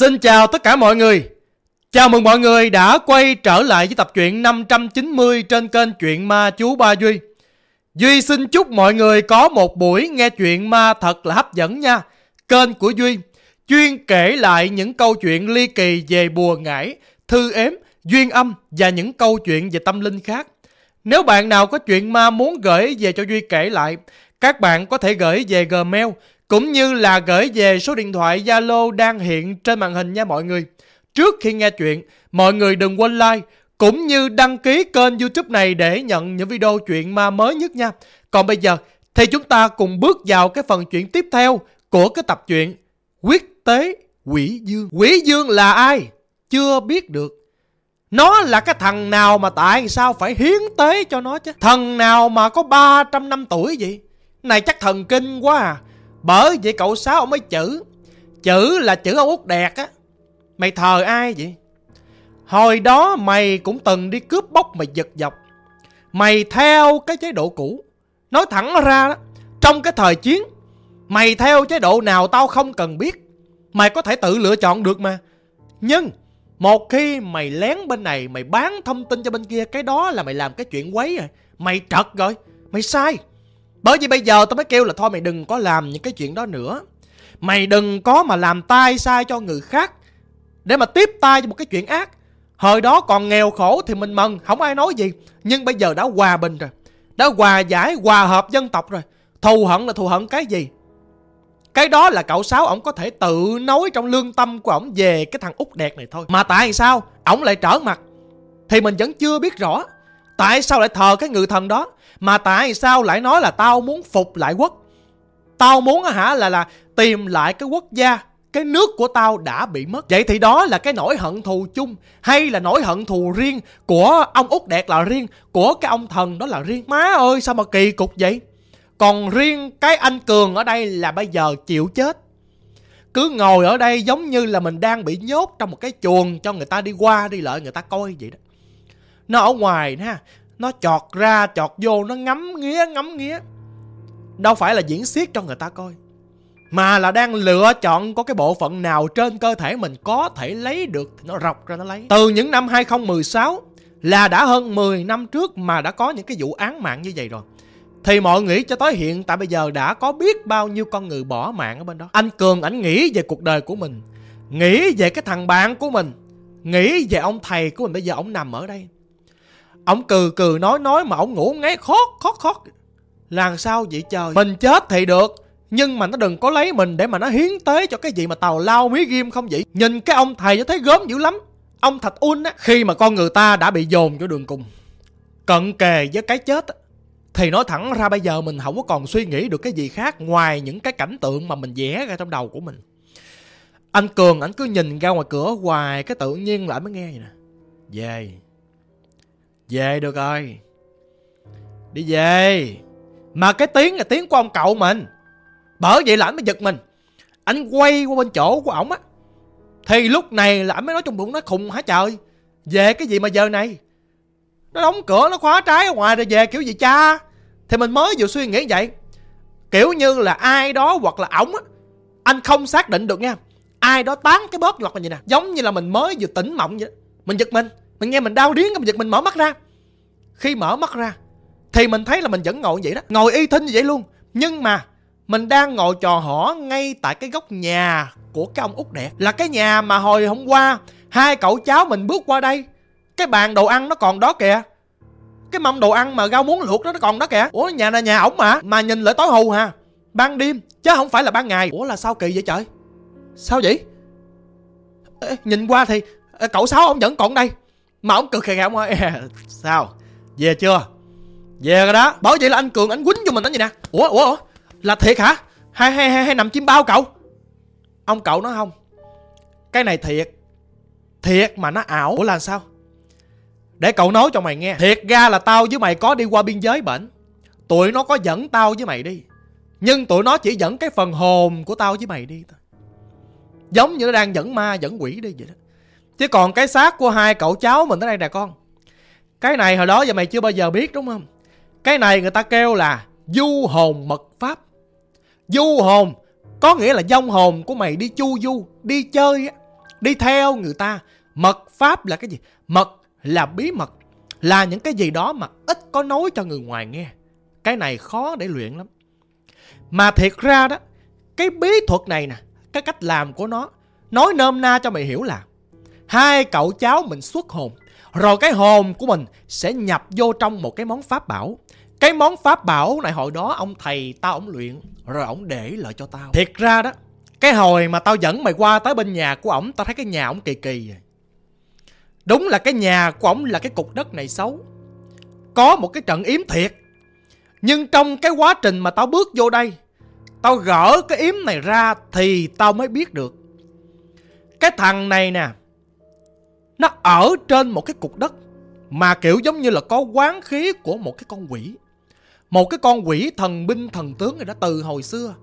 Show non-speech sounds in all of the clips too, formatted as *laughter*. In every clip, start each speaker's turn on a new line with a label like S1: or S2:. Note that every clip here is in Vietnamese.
S1: Xin chào tất cả mọi người. Chào mừng mọi người đã quay trở lại với tập truyện 590 trên kênh Chuyện Ma Chú Ba Duy. Duy xin chúc mọi người có một buổi nghe chuyện ma thật là hấp dẫn nha. Kênh của Duy chuyên kể lại những câu chuyện ly kỳ về bùa ngải, thư ếm, duyên âm và những câu chuyện về tâm linh khác. Nếu bạn nào có chuyện ma muốn gửi về cho Duy kể lại, các bạn có thể gửi về Gmail cũng như là gửi về số điện thoại Zalo đang hiện trên màn hình nha mọi người. Trước khi nghe chuyện, mọi người đừng quên like cũng như đăng ký kênh YouTube này để nhận những video chuyện ma mới nhất nha. Còn bây giờ thì chúng ta cùng bước vào cái phần chuyện tiếp theo của cái tập truyện Quyết tế Quỷ Dương. Quỷ Dương là ai? Chưa biết được. Nó là cái thằng nào mà tại sao phải hiến tế cho nó chứ? Thần nào mà có 300 năm tuổi vậy? Này chắc thần kinh quá à. Bởi vậy cậu Sáu ông mới chữ. Chữ là chữ ông út đẹp á. Mày thờ ai vậy? Hồi đó mày cũng từng đi cướp bóc mày giật dọc. Mày theo cái chế độ cũ. Nói thẳng ra đó, Trong cái thời chiến, Mày theo chế độ nào tao không cần biết. Mày có thể tự lựa chọn được mà. Nhưng, Một khi mày lén bên này, Mày bán thông tin cho bên kia, Cái đó là mày làm cái chuyện quấy rồi. Mày trật rồi. Mày sai bởi vì bây giờ tao mới kêu là thôi mày đừng có làm những cái chuyện đó nữa. Mày đừng có mà làm tai sai cho người khác Để mà tiếp tay cho một cái chuyện ác. Hồi đó còn nghèo khổ thì mình mừng Không ai nói gì. Nhưng bây giờ đã hòa bình rồi. Đã hòa giải, hòa hợp dân tộc rồi. Thù hận là thù hận cái gì? Cái đó là cậu Sáu Ổng có thể tự nói trong lương tâm của ổng Về cái thằng út đẹp này thôi. Mà tại sao ổng lại trở mặt? Thì mình vẫn chưa biết rõ. Tại sao lại thờ cái người thần đó? Mà tại sao lại nói là tao muốn phục lại quốc? Tao muốn hả là là tìm lại cái quốc gia, Cái nước của tao đã bị mất. Vậy thì đó là cái nỗi hận thù chung, Hay là nỗi hận thù riêng Của ông út đẹp là riêng, Của cái ông thần đó là riêng? Má ơi, sao mà kỳ cục vậy? Còn riêng cái anh Cường ở đây là bây giờ chịu chết. Cứ ngồi ở đây giống như là mình đang bị nhốt trong một cái chuồng cho người ta đi qua đi lại, người ta coi vậy đó. Nó ở ngoài ha nó chọt ra, chọt vô, nó ngắm nghía ngắm nghía. Đâu phải là diễn xiết cho người ta coi, mà là đang lựa chọn có cái bộ phận nào trên cơ thể mình có thể lấy được thì nó rọc ra nó lấy. Từ những năm 2016 là đã hơn 10 năm trước mà đã có những cái vụ án mạng như vậy rồi. Thì mọi nghĩ cho tới hiện tại bây giờ đã có biết bao nhiêu con người bỏ mạng ở bên đó. Anh cường, ảnh nghĩ về cuộc đời của mình, nghĩ về cái thằng bạn của mình, nghĩ về ông thầy của mình. Bây giờ ông nằm ở đây. Ông cừ cừ nói nói mà ông ngủ ngáy khót khót khót Làm sao vậy trời Mình chết thì được, Nhưng mà nó đừng có lấy mình để mà nó hiến tế cho cái gì mà tàu lao mí ghim không vậy Nhìn cái ông thầy cho thấy gớm dữ lắm Ông Thạch Un á, Khi mà con người ta đã bị dồn cho đường cùng, Cận kề với cái chết á, thì nói thẳng ra bây giờ mình không có còn suy nghĩ được cái gì khác ngoài những cái cảnh tượng mà mình vẽ ra trong đầu của mình. Anh Cường ảnh cứ nhìn ra ngoài cửa hoài, cái tự nhiên lại mới nghe vậy nè. Về. Về được rồi. Đi về. Mà cái tiếng là tiếng của ông cậu mình. Bởi vậy là anh mới giật mình. Anh quay qua bên chỗ của ổng á. Thì lúc này là anh mới nói trong bụng nó khùng hả trời? Về cái gì mà giờ này? Nó đóng cửa, nó khóa trái ở ngoài rồi về kiểu gì cha? Thì mình mới vừa suy nghĩ vậy. Kiểu như là ai đó hoặc là ổng á, Anh không xác định được nha. Ai đó tán cái bóp hoặc là gì nè. Giống như là mình mới vừa tỉnh mộng vậy Mình giật mình mình nghe mình đau điếng cái giật mình mở mắt ra. Khi mở mắt ra thì mình thấy là mình vẫn ngồi vậy đó. Ngồi y thinh như vậy luôn. Nhưng mà mình đang ngồi trò hỏ ngay tại cái góc nhà của cái ông út đẹp. Là cái nhà mà hồi hôm qua hai cậu cháu mình bước qua đây. Cái bàn đồ ăn nó còn đó kìa. Cái mâm đồ ăn mà rau muống luộc đó nó còn đó kìa. Ủa nhà là nhà ổng mà. Mà nhìn lại tối hù hà. Ban đêm chứ không phải là ban ngày. Ủa là sao kỳ vậy trời? Sao vậy? Ê, nhìn qua thì cậu sáu ông vẫn còn đây mà ông cực khè khè ông ơi. *laughs* Sao? Về chưa? Về rồi đó. Bảo vậy là anh Cường anh quýnh cho mình đánh gì nè. Ủa ủa ủa? Là thiệt hả? Hai hai hai hai nằm chim bao cậu? Ông cậu nói không. Cái này thiệt. Thiệt mà nó ảo. Ủa là sao? Để cậu nói cho mày nghe. Thiệt ra là tao với mày có đi qua biên giới bển. Tụi nó có dẫn tao với mày đi. Nhưng tụi nó chỉ dẫn cái phần hồn của tao với mày đi Giống như nó đang dẫn ma, dẫn quỷ đi vậy đó. Chứ còn cái xác của hai cậu cháu mình tới đây nè con. Cái này hồi đó giờ mày chưa bao giờ biết, đúng không? Cái này người ta kêu là Du hồn mật pháp. Du hồn Có nghĩa là dông hồn của mày đi chu du, Đi chơi á, đi theo người ta. Mật pháp là cái gì? Mật là bí mật, là những cái gì đó mà ít có nói cho người ngoài nghe. Cái này khó để luyện lắm. Mà thiệt ra đó, cái bí thuật này nè, cái cách làm của nó, nói nôm na cho mày hiểu là hai cậu cháu mình xuất hồn. Rồi cái hồn của mình sẽ nhập vô trong một cái món pháp bảo. Cái món pháp bảo này hồi đó ông thầy tao ổng luyện, rồi ổng để lại cho tao. Thiệt ra đó, cái hồi mà tao dẫn mày qua tới bên nhà của ổng, tao thấy cái nhà ổng kỳ kỳ vậy. Đúng là cái nhà của ổng là cái cục đất này xấu. Có một cái trận yếm thiệt. Nhưng trong cái quá trình mà tao bước vô đây, tao gỡ cái yếm này ra thì tao mới biết được. Cái thằng này nè nó ở trên một cái cục đất mà kiểu giống như là có quán khí của một cái con quỷ. Một cái con quỷ thần binh, thần tướng này đó, từ hồi xưa,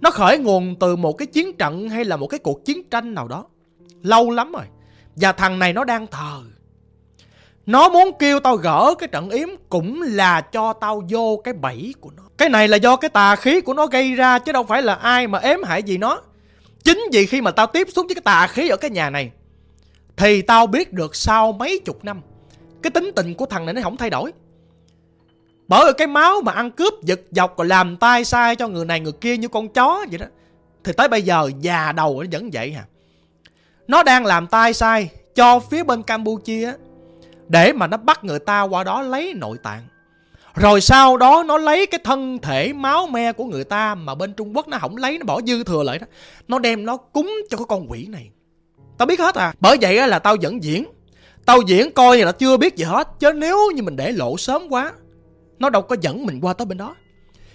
S1: nó khởi nguồn từ một cái chiến trận hay là một cái cuộc chiến tranh nào đó. Lâu lắm rồi. Và thằng này nó đang thờ. Nó muốn kêu tao gỡ cái trận yếm cũng là cho tao vô cái bẫy của nó. Cái này là do cái tà khí của nó gây ra chứ đâu phải là ai mà ếm hại gì nó. Chính vì khi mà tao tiếp xúc với cái tà khí ở cái nhà này thì tao biết được sau mấy chục năm, cái tính tình của thằng này nó không thay đổi bởi vì cái máu mà ăn cướp, giật dọc rồi làm tay sai cho người này người kia như con chó vậy đó, thì tới bây giờ già đầu nó vẫn vậy hả nó đang làm tay sai cho phía bên campuchia để mà nó bắt người ta qua đó lấy nội tạng rồi sau đó nó lấy cái thân thể máu me của người ta mà bên Trung Quốc nó không lấy, nó bỏ dư thừa lại đó. Nó đem nó cúng cho cái con quỷ này. Tao biết hết à. Bởi vậy là tao vẫn diễn. Tao diễn coi như là chưa biết gì hết. Chứ nếu như mình để lộ sớm quá, nó đâu có dẫn mình qua tới bên đó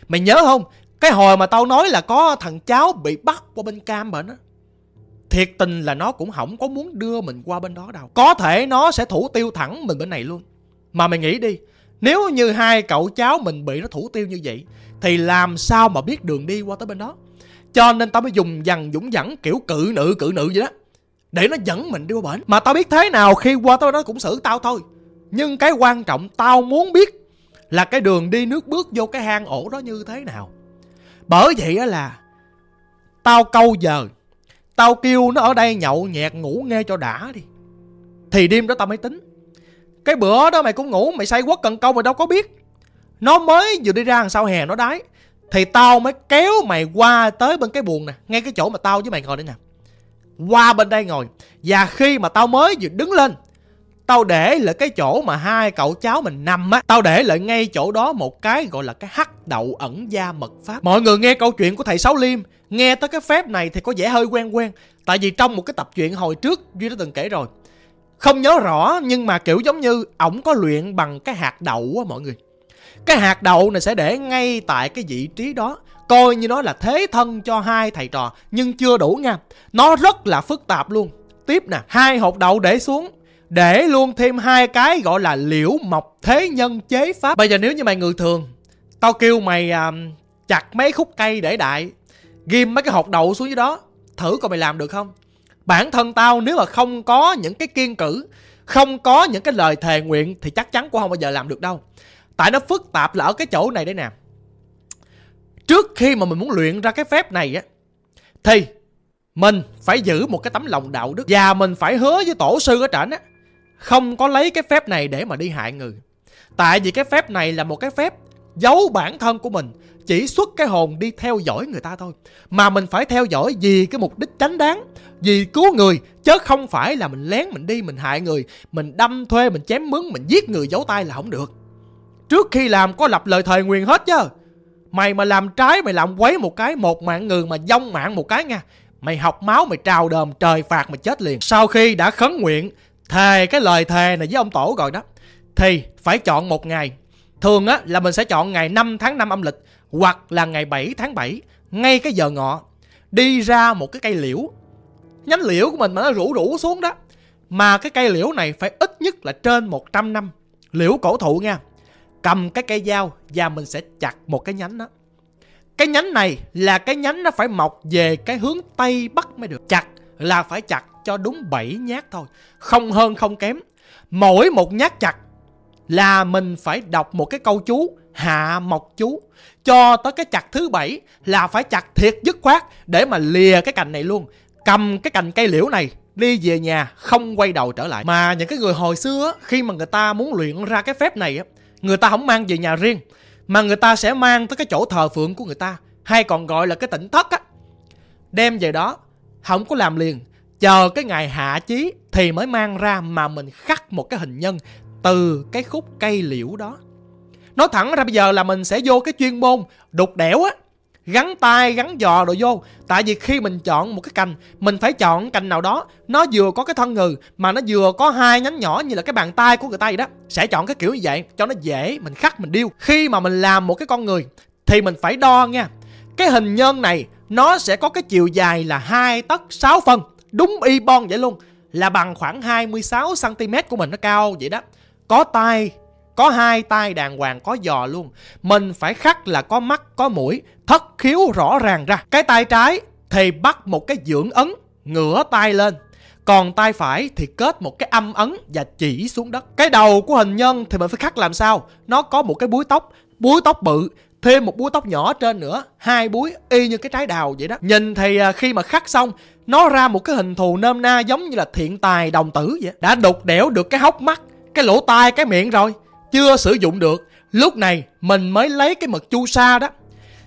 S1: Mày nhớ không Cái hồi mà tao nói là có thằng cháu bị bắt qua bên cam bệnh á Thiệt tình là nó cũng không có muốn đưa mình qua bên đó đâu Có thể nó sẽ thủ tiêu thẳng mình bên này luôn Mà mày nghĩ đi, Nếu như hai cậu cháu mình bị nó thủ tiêu như vậy, Thì làm sao mà biết đường đi qua tới bên đó Cho nên tao mới dùng dằn dũng dẳng kiểu cự nữ cự nữ vậy đó để nó dẫn mình đi qua bển. Mà tao biết thế nào khi qua tới đó cũng xử tao thôi. Nhưng cái quan trọng tao muốn biết là cái đường đi nước bước vô cái hang ổ đó như thế nào. Bởi vậy á là tao câu giờ, tao kêu nó ở đây nhậu nhẹt ngủ nghe cho đã đi. Thì đêm đó tao mới tính. Cái bữa đó mày cũng ngủ, mày say quất cần câu mày đâu có biết. Nó mới vừa đi ra đằng sau hè nó đái, thì tao mới kéo mày qua tới bên cái buồng nè, ngay cái chỗ mà tao với mày ngồi đây nè qua bên đây ngồi. Và khi mà tao mới vừa đứng lên, Tao để lại cái chỗ mà hai cậu cháu mình nằm á, Tao để lại ngay chỗ đó một cái gọi là cái hắc đậu ẩn gia mật pháp. Mọi người nghe câu chuyện của thầy Sáu Liêm, Nghe tới cái phép này thì có vẻ hơi quen quen. Tại vì trong một cái tập truyện hồi trước, Duy đã từng kể rồi. Không nhớ rõ, nhưng mà kiểu giống như Ổng có luyện bằng cái hạt đậu á mọi người. Cái hạt đậu này sẽ để ngay tại cái vị trí đó. Coi như nó là thế thân cho hai thầy trò Nhưng chưa đủ nha. Nó rất là phức tạp luôn. Tiếp nè Hai hột đậu để xuống. Để luôn thêm hai cái gọi là liễu mộc thế nhân chế pháp. Bây giờ nếu như mày người thường tao kêu mày à, chặt mấy khúc cây để đại. Ghim mấy cái hột đậu xuống dưới đó. Thử coi mày làm được không? Bản thân tao nếu mà không có những cái kiên cử không có những cái lời thề nguyện thì chắc chắn cũng không bao giờ làm được đâu. Tại nó phức tạp là ở cái chỗ này đấy nè trước khi mà mình muốn luyện ra cái phép này á, thì mình phải giữ một cái tấm lòng đạo đức. Và mình phải hứa với tổ sư ở trển á, không có lấy cái phép này để mà đi hại người. Tại vì cái phép này là một cái phép giấu bản thân của mình, chỉ xuất cái hồn đi theo dõi người ta thôi. Mà mình phải theo dõi vì cái mục đích tránh đáng, vì cứu người, chứ không phải là mình lén mình đi mình hại người, mình đâm thuê, mình chém mướn, mình giết người giấu tay là không được. Trước khi làm có lập lời thề nguyền hết chứ mày mà làm trái, mày làm quấy một cái, một mạng người mà dông mạng một cái nha. Mày học máu, mày trào đờm, trời phạt mày chết liền. Sau khi đã khấn nguyện, thề cái lời thề này với ông tổ rồi đó, thì phải chọn một ngày. Thường á, là mình sẽ chọn ngày 5 tháng 5 âm lịch hoặc là ngày 7 tháng 7 ngay cái giờ ngọ, đi ra một cái cây liễu. Nhánh liễu của mình mà nó rủ rủ xuống đó, mà cái cây liễu này phải ít nhất là trên 100 năm. Liễu cổ thụ nha cầm cái cây dao và mình sẽ chặt một cái nhánh đó. Cái nhánh này là cái nhánh nó phải mọc về cái hướng tây bắc mới được. Chặt là phải chặt cho đúng 7 nhát thôi, Không hơn không kém. Mỗi một nhát chặt là mình phải đọc một cái câu chú, hạ mộc chú. Cho tới cái chặt thứ bảy là phải chặt thiệt dứt khoát để mà lìa cái cành này luôn. Cầm cái cành cây liễu này đi về nhà không quay đầu trở lại. Mà những cái người hồi xưa khi mà người ta muốn luyện ra cái phép này á người ta không mang về nhà riêng, mà người ta sẽ mang tới cái chỗ thờ phượng của người ta, hay còn gọi là cái tỉnh thất á. Đem về đó, không có làm liền, chờ cái ngày hạ chí thì mới mang ra mà mình khắc một cái hình nhân từ cái khúc cây liễu đó. Nói thẳng ra bây giờ là mình sẽ vô cái chuyên môn đục đẽo á gắn tay, gắn giò rồi vô. Tại vì khi mình chọn một cái cành, mình phải chọn cành nào đó, nó vừa có cái thân ngừ mà nó vừa có hai nhánh nhỏ như là cái bàn tay của người ta vậy đó, sẽ chọn cái kiểu như vậy, cho nó dễ, mình khắc, mình điêu. Khi mà mình làm một cái con người, thì mình phải đo nha, cái hình nhân này, nó sẽ có cái chiều dài là hai tấc 6 phân, đúng y bon vậy luôn, là bằng khoảng 26 cm của mình, nó cao vậy đó. Có tay có hai tay đàng hoàng, có giò luôn. Mình phải khắc là có mắt, có mũi, thất khiếu rõ ràng ra. Cái tay trái thì bắt một cái dưỡng ấn, ngửa tay lên. Còn tay phải thì kết một cái âm ấn và chỉ xuống đất. Cái đầu của hình nhân thì mình phải khắc làm sao? Nó có một cái búi tóc búi tóc bự, thêm một búi tóc nhỏ trên nữa. Hai búi y như cái trái đào vậy đó. Nhìn thì à, khi mà khắc xong, nó ra một cái hình thù nôm na giống như là thiện tài đồng tử vậy. Đã đục đẽo được cái hốc mắt, cái lỗ tai, cái miệng rồi chưa sử dụng được, lúc này mình mới lấy cái mực chu sa đó,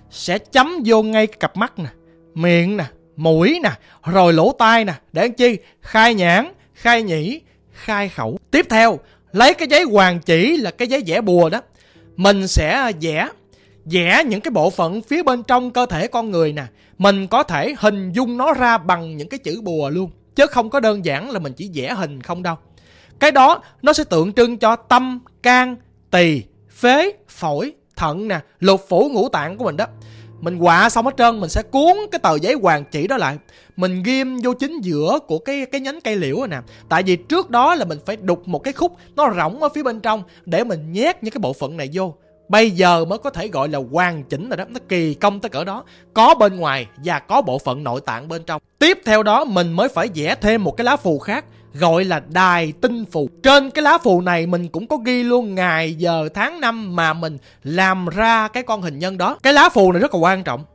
S1: sẽ chấm vô ngay cặp mắt nè, miệng nè, mũi nè, rồi lỗ tai nè, để làm chi? Khai nhãn, khai nhĩ, khai khẩu. Tiếp theo, lấy cái giấy hoàng chỉ là cái giấy vẽ bùa đó, mình sẽ vẽ vẽ những cái bộ phận phía bên trong cơ thể con người nè, mình có thể hình dung nó ra bằng những cái chữ bùa luôn, chứ không có đơn giản là mình chỉ vẽ hình không đâu cái đó nó sẽ tượng trưng cho tâm, can, tỳ, phế, phổi, thận nè, lục phủ ngũ tạng của mình đó. Mình quạ xong hết trơn, mình sẽ cuốn cái tờ giấy hoàng chỉ đó lại. Mình ghim vô chính giữa của cái cái nhánh cây liễu nè. Tại vì trước đó là mình phải đục một cái khúc nó rỗng ở phía bên trong để mình nhét những cái bộ phận này vô. Bây giờ mới có thể gọi là hoàn chỉnh rồi đó, nó kỳ công tới cỡ đó. Có bên ngoài và có bộ phận nội tạng bên trong. Tiếp theo đó, mình mới phải vẽ thêm một cái lá phù khác gọi là đài tinh phù trên cái lá phù này mình cũng có ghi luôn ngày, giờ, tháng năm mà mình làm ra cái con hình nhân đó. Cái lá phù này rất là quan trọng.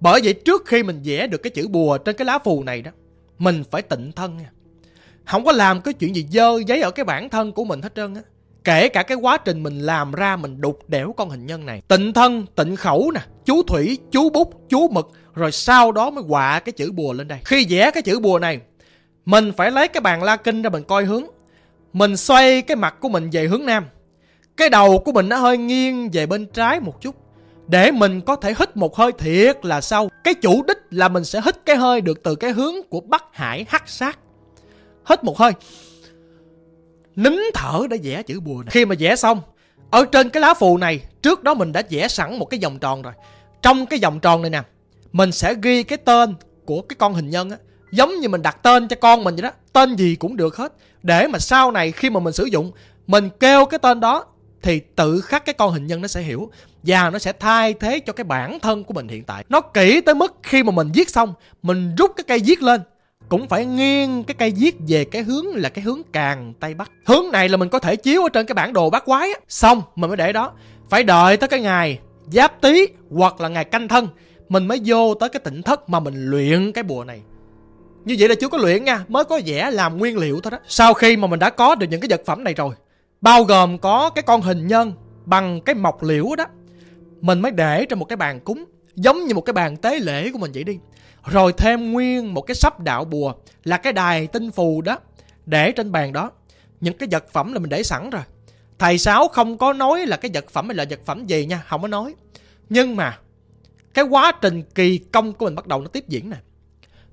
S1: Bởi vậy trước khi mình vẽ được cái chữ bùa trên cái lá phù này đó, mình phải tịnh thân nha. Không có làm cái chuyện gì dơ giấy ở cái bản thân của mình hết trơn á. Kể cả cái quá trình mình làm ra mình đục đẽo con hình nhân này. Tịnh thân, tịnh khẩu nè, chú thủy, chú bút, chú mực, rồi sau đó mới quạ cái chữ bùa lên đây. Khi vẽ cái chữ bùa này mình phải lấy cái bàn la kinh ra mình coi hướng. Mình xoay cái mặt của mình về hướng nam. Cái đầu của mình nó hơi nghiêng về bên trái một chút. Để mình có thể hít một hơi thiệt là sâu. Cái chủ đích là mình sẽ hít cái hơi được từ cái hướng của bắc hải hắc sát. Hít một hơi. Nín thở để vẽ chữ bùa này. Khi mà vẽ xong, ở trên cái lá phù này, trước đó mình đã vẽ sẵn một cái vòng tròn rồi. Trong cái vòng tròn này nè, mình sẽ ghi cái tên của cái con hình nhân á giống như mình đặt tên cho con mình vậy đó. Tên gì cũng được hết. Để mà sau này khi mà mình sử dụng, mình kêu cái tên đó, thì tự khắc cái con hình nhân nó sẽ hiểu. Và nó sẽ thay thế cho cái bản thân của mình hiện tại. Nó kỹ tới mức khi mà mình viết xong, mình rút cái cây viết lên. Cũng phải nghiêng cái cây viết về cái hướng là cái hướng càng tây bắc. Hướng này là mình có thể chiếu ở trên cái bản đồ bát quái á. Xong, mình mới để đó. Phải đợi tới cái ngày giáp tý hoặc là ngày canh thân, mình mới vô tới cái tỉnh thất mà mình luyện cái bùa này như vậy là chưa có luyện nha, mới có vẽ làm nguyên liệu thôi đó. Sau khi mà mình đã có được những cái vật phẩm này rồi, bao gồm có cái con hình nhân bằng cái mộc liễu đó, mình mới để trên một cái bàn cúng, giống như một cái bàn tế lễ của mình vậy đi. Rồi thêm nguyên một cái sắp đạo bùa là cái đài tinh phù đó để trên bàn đó. Những cái vật phẩm là mình để sẵn rồi. Thầy sáu không có nói là cái vật phẩm này là vật phẩm gì nha, không có nói. Nhưng mà cái quá trình kỳ công của mình bắt đầu nó tiếp diễn nè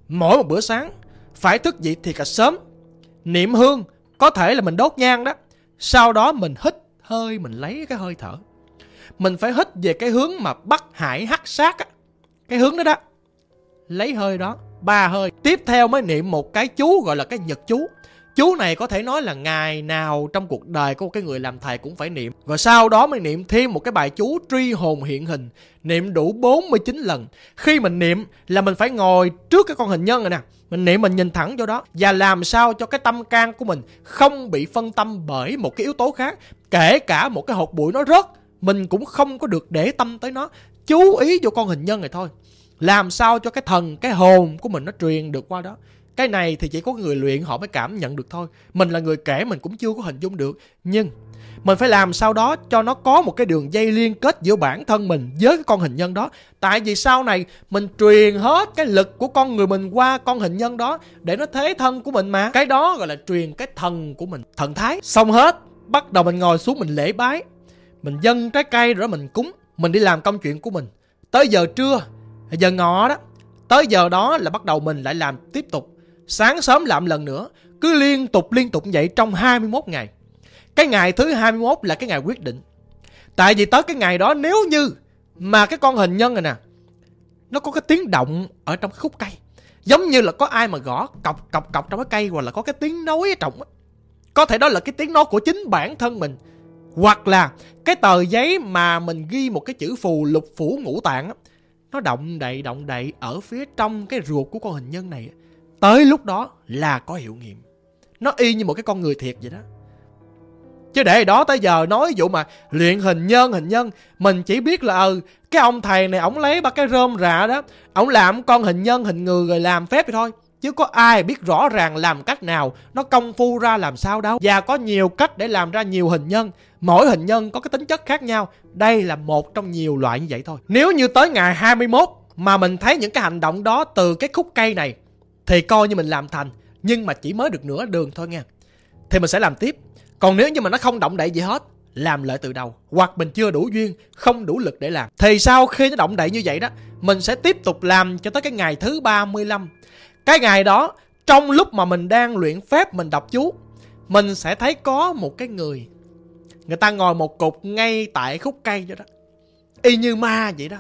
S1: mỗi một bữa sáng, phải thức dậy thì là sớm. Niệm hương có thể là mình đốt nhang đó, sau đó mình hít hơi, mình lấy cái hơi thở. Mình phải hít về cái hướng mà bắc hải hắc sát á, cái hướng đó đó. Lấy hơi đó, ba hơi, tiếp theo mới niệm một cái chú gọi là cái nhật chú chú này có thể nói là ngày nào trong cuộc đời của một cái người làm thầy cũng phải niệm. Và sau đó mới niệm thêm một cái bài chú truy hồn hiện hình, niệm đủ 49 lần. Khi mình niệm là mình phải ngồi trước cái con hình nhân này nè. Mình niệm, mình nhìn thẳng vô đó. Và làm sao cho cái tâm can của mình không bị phân tâm bởi một cái yếu tố khác. Kể cả một cái hột bụi nó rớt, mình cũng không có được để tâm tới nó. Chú ý vô con hình nhân này thôi. Làm sao cho cái thần, cái hồn của mình nó truyền được qua đó cái này thì chỉ có người luyện họ mới cảm nhận được thôi. Mình là người kể mình cũng chưa có hình dung được. Nhưng mình phải làm sao đó cho nó có một cái đường dây liên kết giữa bản thân mình với cái con hình nhân đó. Tại vì sau này mình truyền hết cái lực của con người mình qua con hình nhân đó để nó thế thân của mình mà. Cái đó gọi là truyền cái thần của mình, thần thái. Xong hết, bắt đầu mình ngồi xuống mình lễ bái. Mình dâng trái cây rồi mình cúng. Mình đi làm công chuyện của mình. Tới giờ trưa, giờ ngọ đó, tới giờ đó là bắt đầu mình lại làm tiếp tục sáng sớm làm lần nữa, cứ liên tục liên tục vậy trong 21 ngày. Cái ngày thứ 21 là cái ngày quyết định. Tại vì tới cái ngày đó, nếu như mà cái con hình nhân này nè, nó có cái tiếng động ở trong cái khúc cây, giống như là có ai mà gõ cọc cọc cọc trong cái cây hoặc là có cái tiếng nói ở trong có thể đó là cái tiếng nói của chính bản thân mình, hoặc là cái tờ giấy mà mình ghi một cái chữ phù lục phủ ngũ tạng nó động đậy động đậy ở phía trong cái ruột của con hình nhân này tới lúc đó là có hiệu nghiệm. Nó y như một cái con người thiệt vậy đó. Chứ để đó tới giờ nói vụ mà luyện hình nhân hình nhân, mình chỉ biết là ừ cái ông thầy này ổng lấy ba cái rơm rạ đó, ổng làm con hình nhân, hình người rồi làm phép vậy thôi. Chứ có ai biết rõ ràng làm cách nào, nó công phu ra làm sao đâu. Và có nhiều cách để làm ra nhiều hình nhân. Mỗi hình nhân có cái tính chất khác nhau. Đây là một trong nhiều loại như vậy thôi. Nếu như tới ngày 21 mà mình thấy những cái hành động đó từ cái khúc cây này thì coi như mình làm thành, nhưng mà chỉ mới được nửa đường thôi nha. Thì mình sẽ làm tiếp. Còn nếu như mà nó không động đậy gì hết, làm lại từ đầu. Hoặc mình chưa đủ duyên, không đủ lực để làm. Thì sau khi nó động đậy như vậy đó, mình sẽ tiếp tục làm cho tới cái ngày thứ 35 cái ngày đó, trong lúc mà mình đang luyện phép, mình đọc chú, mình sẽ thấy có một cái người. Người ta ngồi một cục ngay tại khúc cây đó đó. Y như ma vậy đó.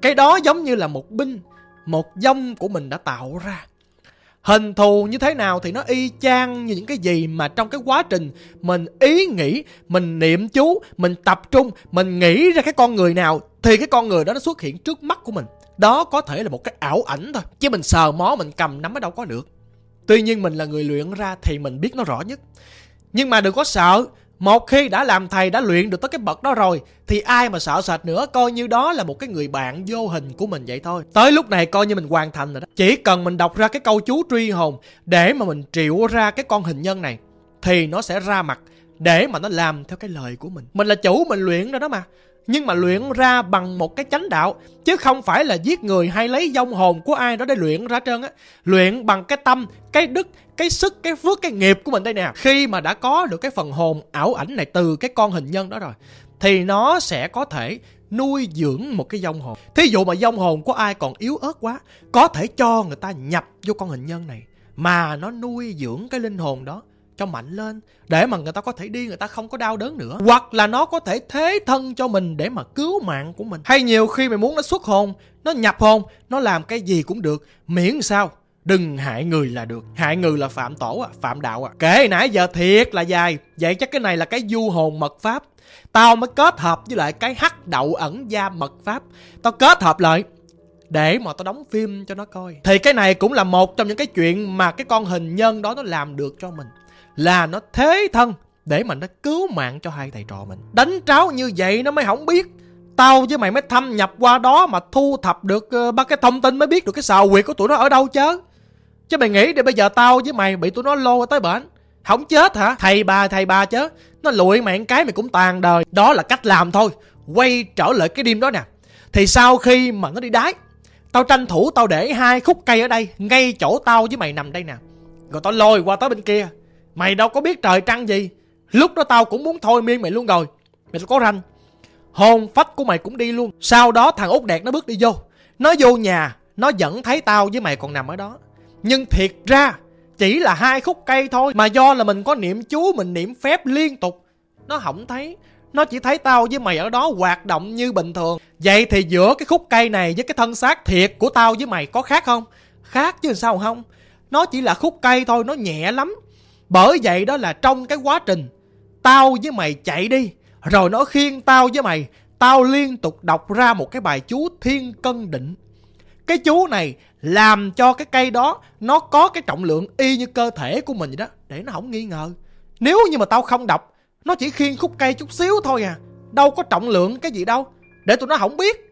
S1: Cái đó giống như là một binh, một dông của mình đã tạo ra hình thù như thế nào thì nó y chang như những cái gì mà trong cái quá trình mình ý nghĩ, mình niệm chú, mình tập trung, mình nghĩ ra cái con người nào thì cái con người đó nó xuất hiện trước mắt của mình. Đó có thể là một cái ảo ảnh thôi, chứ mình sờ mó, mình cầm nắm ở đâu có được. Tuy nhiên mình là người luyện ra thì mình biết nó rõ nhất. Nhưng mà đừng có sợ một khi đã làm thầy, đã luyện được tới cái bậc đó rồi, thì ai mà sợ sệt nữa? Coi như đó là một cái người bạn vô hình của mình vậy thôi. Tới lúc này coi như mình hoàn thành rồi đó. Chỉ cần mình đọc ra cái câu chú truy hồn để mà mình triệu ra cái con hình nhân này, thì nó sẽ ra mặt để mà nó làm theo cái lời của mình. Mình là chủ, mình luyện ra đó mà nhưng mà luyện ra bằng một cái chánh đạo, chứ không phải là giết người hay lấy vong hồn của ai đó để luyện ra trơn á. Luyện bằng cái tâm, cái đức, cái sức, cái phước, cái nghiệp của mình đây nè. Khi mà đã có được cái phần hồn ảo ảnh này từ cái con hình nhân đó rồi, thì nó sẽ có thể nuôi dưỡng một cái vong hồn. Thí dụ mà vong hồn của ai còn yếu ớt quá, có thể cho người ta nhập vô con hình nhân này, mà nó nuôi dưỡng cái linh hồn đó cho mạnh lên, để mà người ta có thể đi, người ta không có đau đớn nữa. Hoặc là nó có thể thế thân cho mình để mà cứu mạng của mình. Hay nhiều khi mày muốn nó xuất hồn, nó nhập hồn, nó làm cái gì cũng được, miễn sao, đừng hại người là được. Hại người là phạm tổ à phạm đạo à. Kể nãy giờ thiệt là dài, vậy chắc cái này là cái du hồn mật pháp. Tao mới kết hợp với lại cái hắc đậu ẩn gia mật pháp. Tao kết hợp lại, để mà tao đóng phim cho nó coi. Thì cái này cũng là một trong những cái chuyện mà cái con hình nhân đó nó làm được cho mình là nó thế thân để mà nó cứu mạng cho hai thầy trò mình. Đánh tráo như vậy nó mới không biết. Tao với mày mới thâm nhập qua đó mà thu thập được uh, ba cái thông tin mới biết được cái sào quyệt của tụi nó ở đâu chứ. Chứ mày nghĩ để bây giờ tao với mày bị tụi nó lô tới bển. Không chết hả? Thầy bà thầy bà chứ. Nó lụi mày cái mày cũng tàn đời. Đó là cách làm thôi. Quay trở lại cái đêm đó nè. Thì sau khi mà nó đi đái tao tranh thủ tao để hai khúc cây ở đây ngay chỗ tao với mày nằm đây nè. Rồi tao lôi qua tới bên kia. Mày đâu có biết trời trăng gì. Lúc đó tao cũng muốn thôi miên mày luôn rồi. Mày có ranh Hồn phách của mày cũng đi luôn. Sau đó thằng út đẹp nó bước đi vô. Nó vô nhà. Nó vẫn thấy tao với mày còn nằm ở đó. Nhưng thiệt ra, Chỉ là hai khúc cây thôi Mà do là mình có niệm chú Mình niệm phép liên tục. Nó không thấy. Nó chỉ thấy tao với mày ở đó hoạt động như bình thường. Vậy thì giữa cái khúc cây này Với cái thân xác thiệt của tao với mày có khác không? Khác chứ sao không? Nó chỉ là khúc cây thôi, Nó nhẹ lắm bởi vậy đó là trong cái quá trình, Tao với mày chạy đi, Rồi nó khiêng tao với mày, Tao liên tục đọc ra một cái bài chú thiên cân định. Cái chú này làm cho cái cây đó Nó có cái trọng lượng y như cơ thể của mình vậy đó, Để nó không nghi ngờ. Nếu như mà tao không đọc, Nó chỉ khiêng khúc cây chút xíu thôi à Đâu có trọng lượng cái gì đâu, Để tụi nó không biết.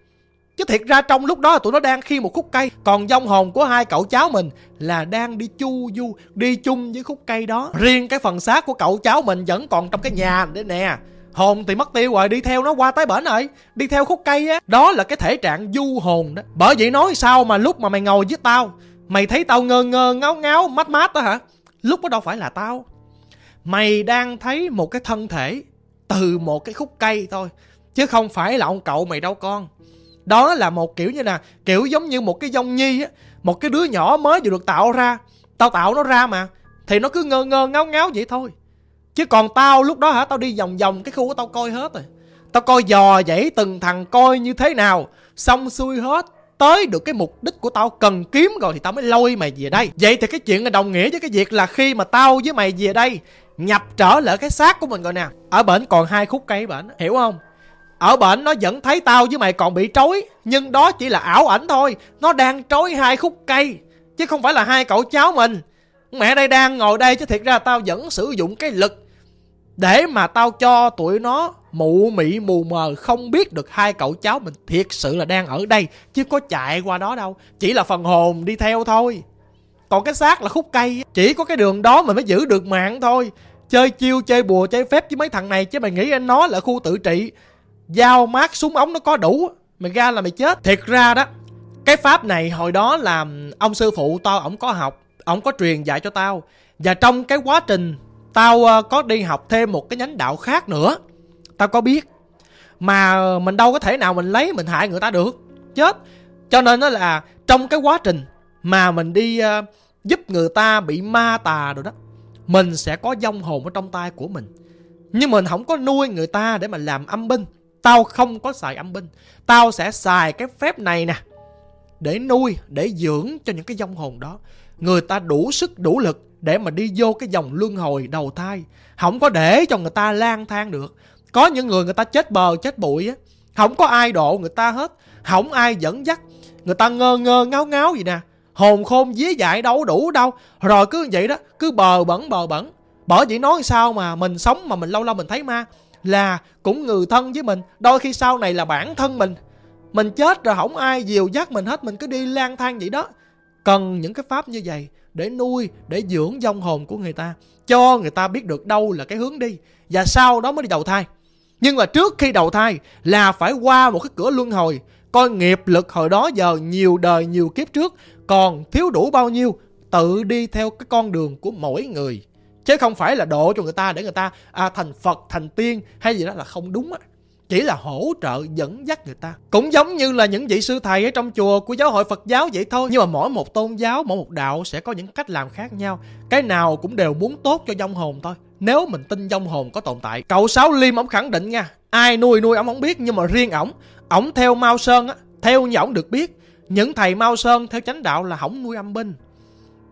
S1: Chứ thiệt ra trong lúc đó tụi nó đang khi một khúc cây, Còn dông hồn của hai cậu cháu mình Là đang đi chu du, Đi chung với khúc cây đó. Riêng cái phần xác của cậu cháu mình vẫn còn trong cái nhà đấy nè. Hồn thì mất tiêu rồi, Đi theo nó qua tới bển rồi, Đi theo khúc cây á. Đó là cái thể trạng du hồn đó. Bởi vậy nói sao mà lúc mà mày ngồi với tao, Mày thấy tao ngơ ngơ, ngáo ngáo, mát mát đó hả? Lúc đó đâu phải là tao. Mày đang thấy một cái thân thể Từ một cái khúc cây thôi, Chứ không phải là ông cậu mày đâu con. Đó là một kiểu như nè Kiểu giống như một cái dông nhi á. Một cái đứa nhỏ mới vừa được tạo ra. Tao tạo nó ra mà. Thì nó cứ ngơ ngơ, ngáo ngáo vậy thôi. Chứ còn tao lúc đó hả, Tao đi vòng vòng, cái khu của tao coi hết rồi. Tao coi dò dãy từng thằng coi như thế nào. Xong xuôi hết, tới được cái mục đích của tao cần kiếm rồi thì tao mới lôi mày về đây. Vậy thì cái chuyện là đồng nghĩa với cái việc là khi mà tao với mày về đây, nhập trở lại cái xác của mình rồi nè. Ở bển còn hai khúc cây bển hiểu không? Ở bệnh nó vẫn thấy tao với mày còn bị trói, nhưng đó chỉ là ảo ảnh thôi. Nó đang trói hai khúc cây, chứ không phải là hai cậu cháu mình. Mẹ đây đang ngồi đây chứ thiệt ra tao vẫn sử dụng cái lực để mà tao cho tụi nó mụ mị mù mờ không biết được hai cậu cháu mình thiệt sự là đang ở đây, chứ có chạy qua đó đâu. Chỉ là phần hồn đi theo thôi. Còn cái xác là khúc cây, chỉ có cái đường đó mình mới giữ được mạng thôi. Chơi chiêu, chơi bùa, chơi phép với mấy thằng này chứ mày nghĩ anh nó là khu tự trị dao mát súng ống nó có đủ mày ra là mày chết. Thiệt ra đó cái pháp này hồi đó là ông sư phụ tao ổng có học ổng có truyền dạy cho tao. Và trong cái quá trình tao ờ, có đi học thêm một cái nhánh đạo khác nữa tao có biết. Mà mình đâu có thể nào mình lấy mình hại người ta được. Chết. Cho nên nó là trong cái quá trình mà mình đi uh, giúp người ta bị ma tà rồi đó mình sẽ có dông hồn ở trong tay của mình. Nhưng mình không có nuôi người ta để mà làm âm binh tao không có xài âm binh. Tao sẽ xài cái phép này nè, để nuôi, để dưỡng cho những cái dông hồn đó. Người ta đủ sức, đủ lực để mà đi vô cái dòng luân hồi đầu thai. Không có để cho người ta lang thang được. Có những người người ta chết bờ, chết bụi á. Không có ai độ người ta hết. Không ai dẫn dắt. Người ta ngơ ngơ, ngáo ngáo gì nè. Hồn khôn dí dại đâu đủ đâu. Rồi cứ vậy đó, cứ bờ bẩn bờ bẩn. Bởi vậy nói sao mà mình sống mà mình lâu lâu mình thấy ma là cũng người thân với mình, đôi khi sau này là bản thân mình. Mình chết rồi không ai dìu dắt mình hết, mình cứ đi lang thang vậy đó. Cần những cái pháp như vậy để nuôi, để dưỡng dông hồn của người ta, cho người ta biết được đâu là cái hướng đi, và sau đó mới đi đầu thai. Nhưng mà trước khi đầu thai là phải qua một cái cửa luân hồi, coi nghiệp lực hồi đó giờ nhiều đời nhiều kiếp trước còn thiếu đủ bao nhiêu, tự đi theo cái con đường của mỗi người chứ không phải là độ cho người ta để người ta à, thành phật thành tiên hay gì đó là không đúng á. Chỉ là hỗ trợ dẫn dắt người ta. Cũng giống như là những vị sư thầy ở trong chùa của giáo hội phật giáo vậy thôi. Nhưng mà mỗi một tôn giáo mỗi một đạo sẽ có những cách làm khác nhau. Cái nào cũng đều muốn tốt cho dông hồn thôi. Nếu mình tin dông hồn có tồn tại. Cậu sáu liêm ổng khẳng định nha ai nuôi nuôi ổng không biết nhưng mà riêng ổng ổng theo mao sơn á theo như ổng được biết những thầy mao sơn theo chánh đạo là không nuôi âm binh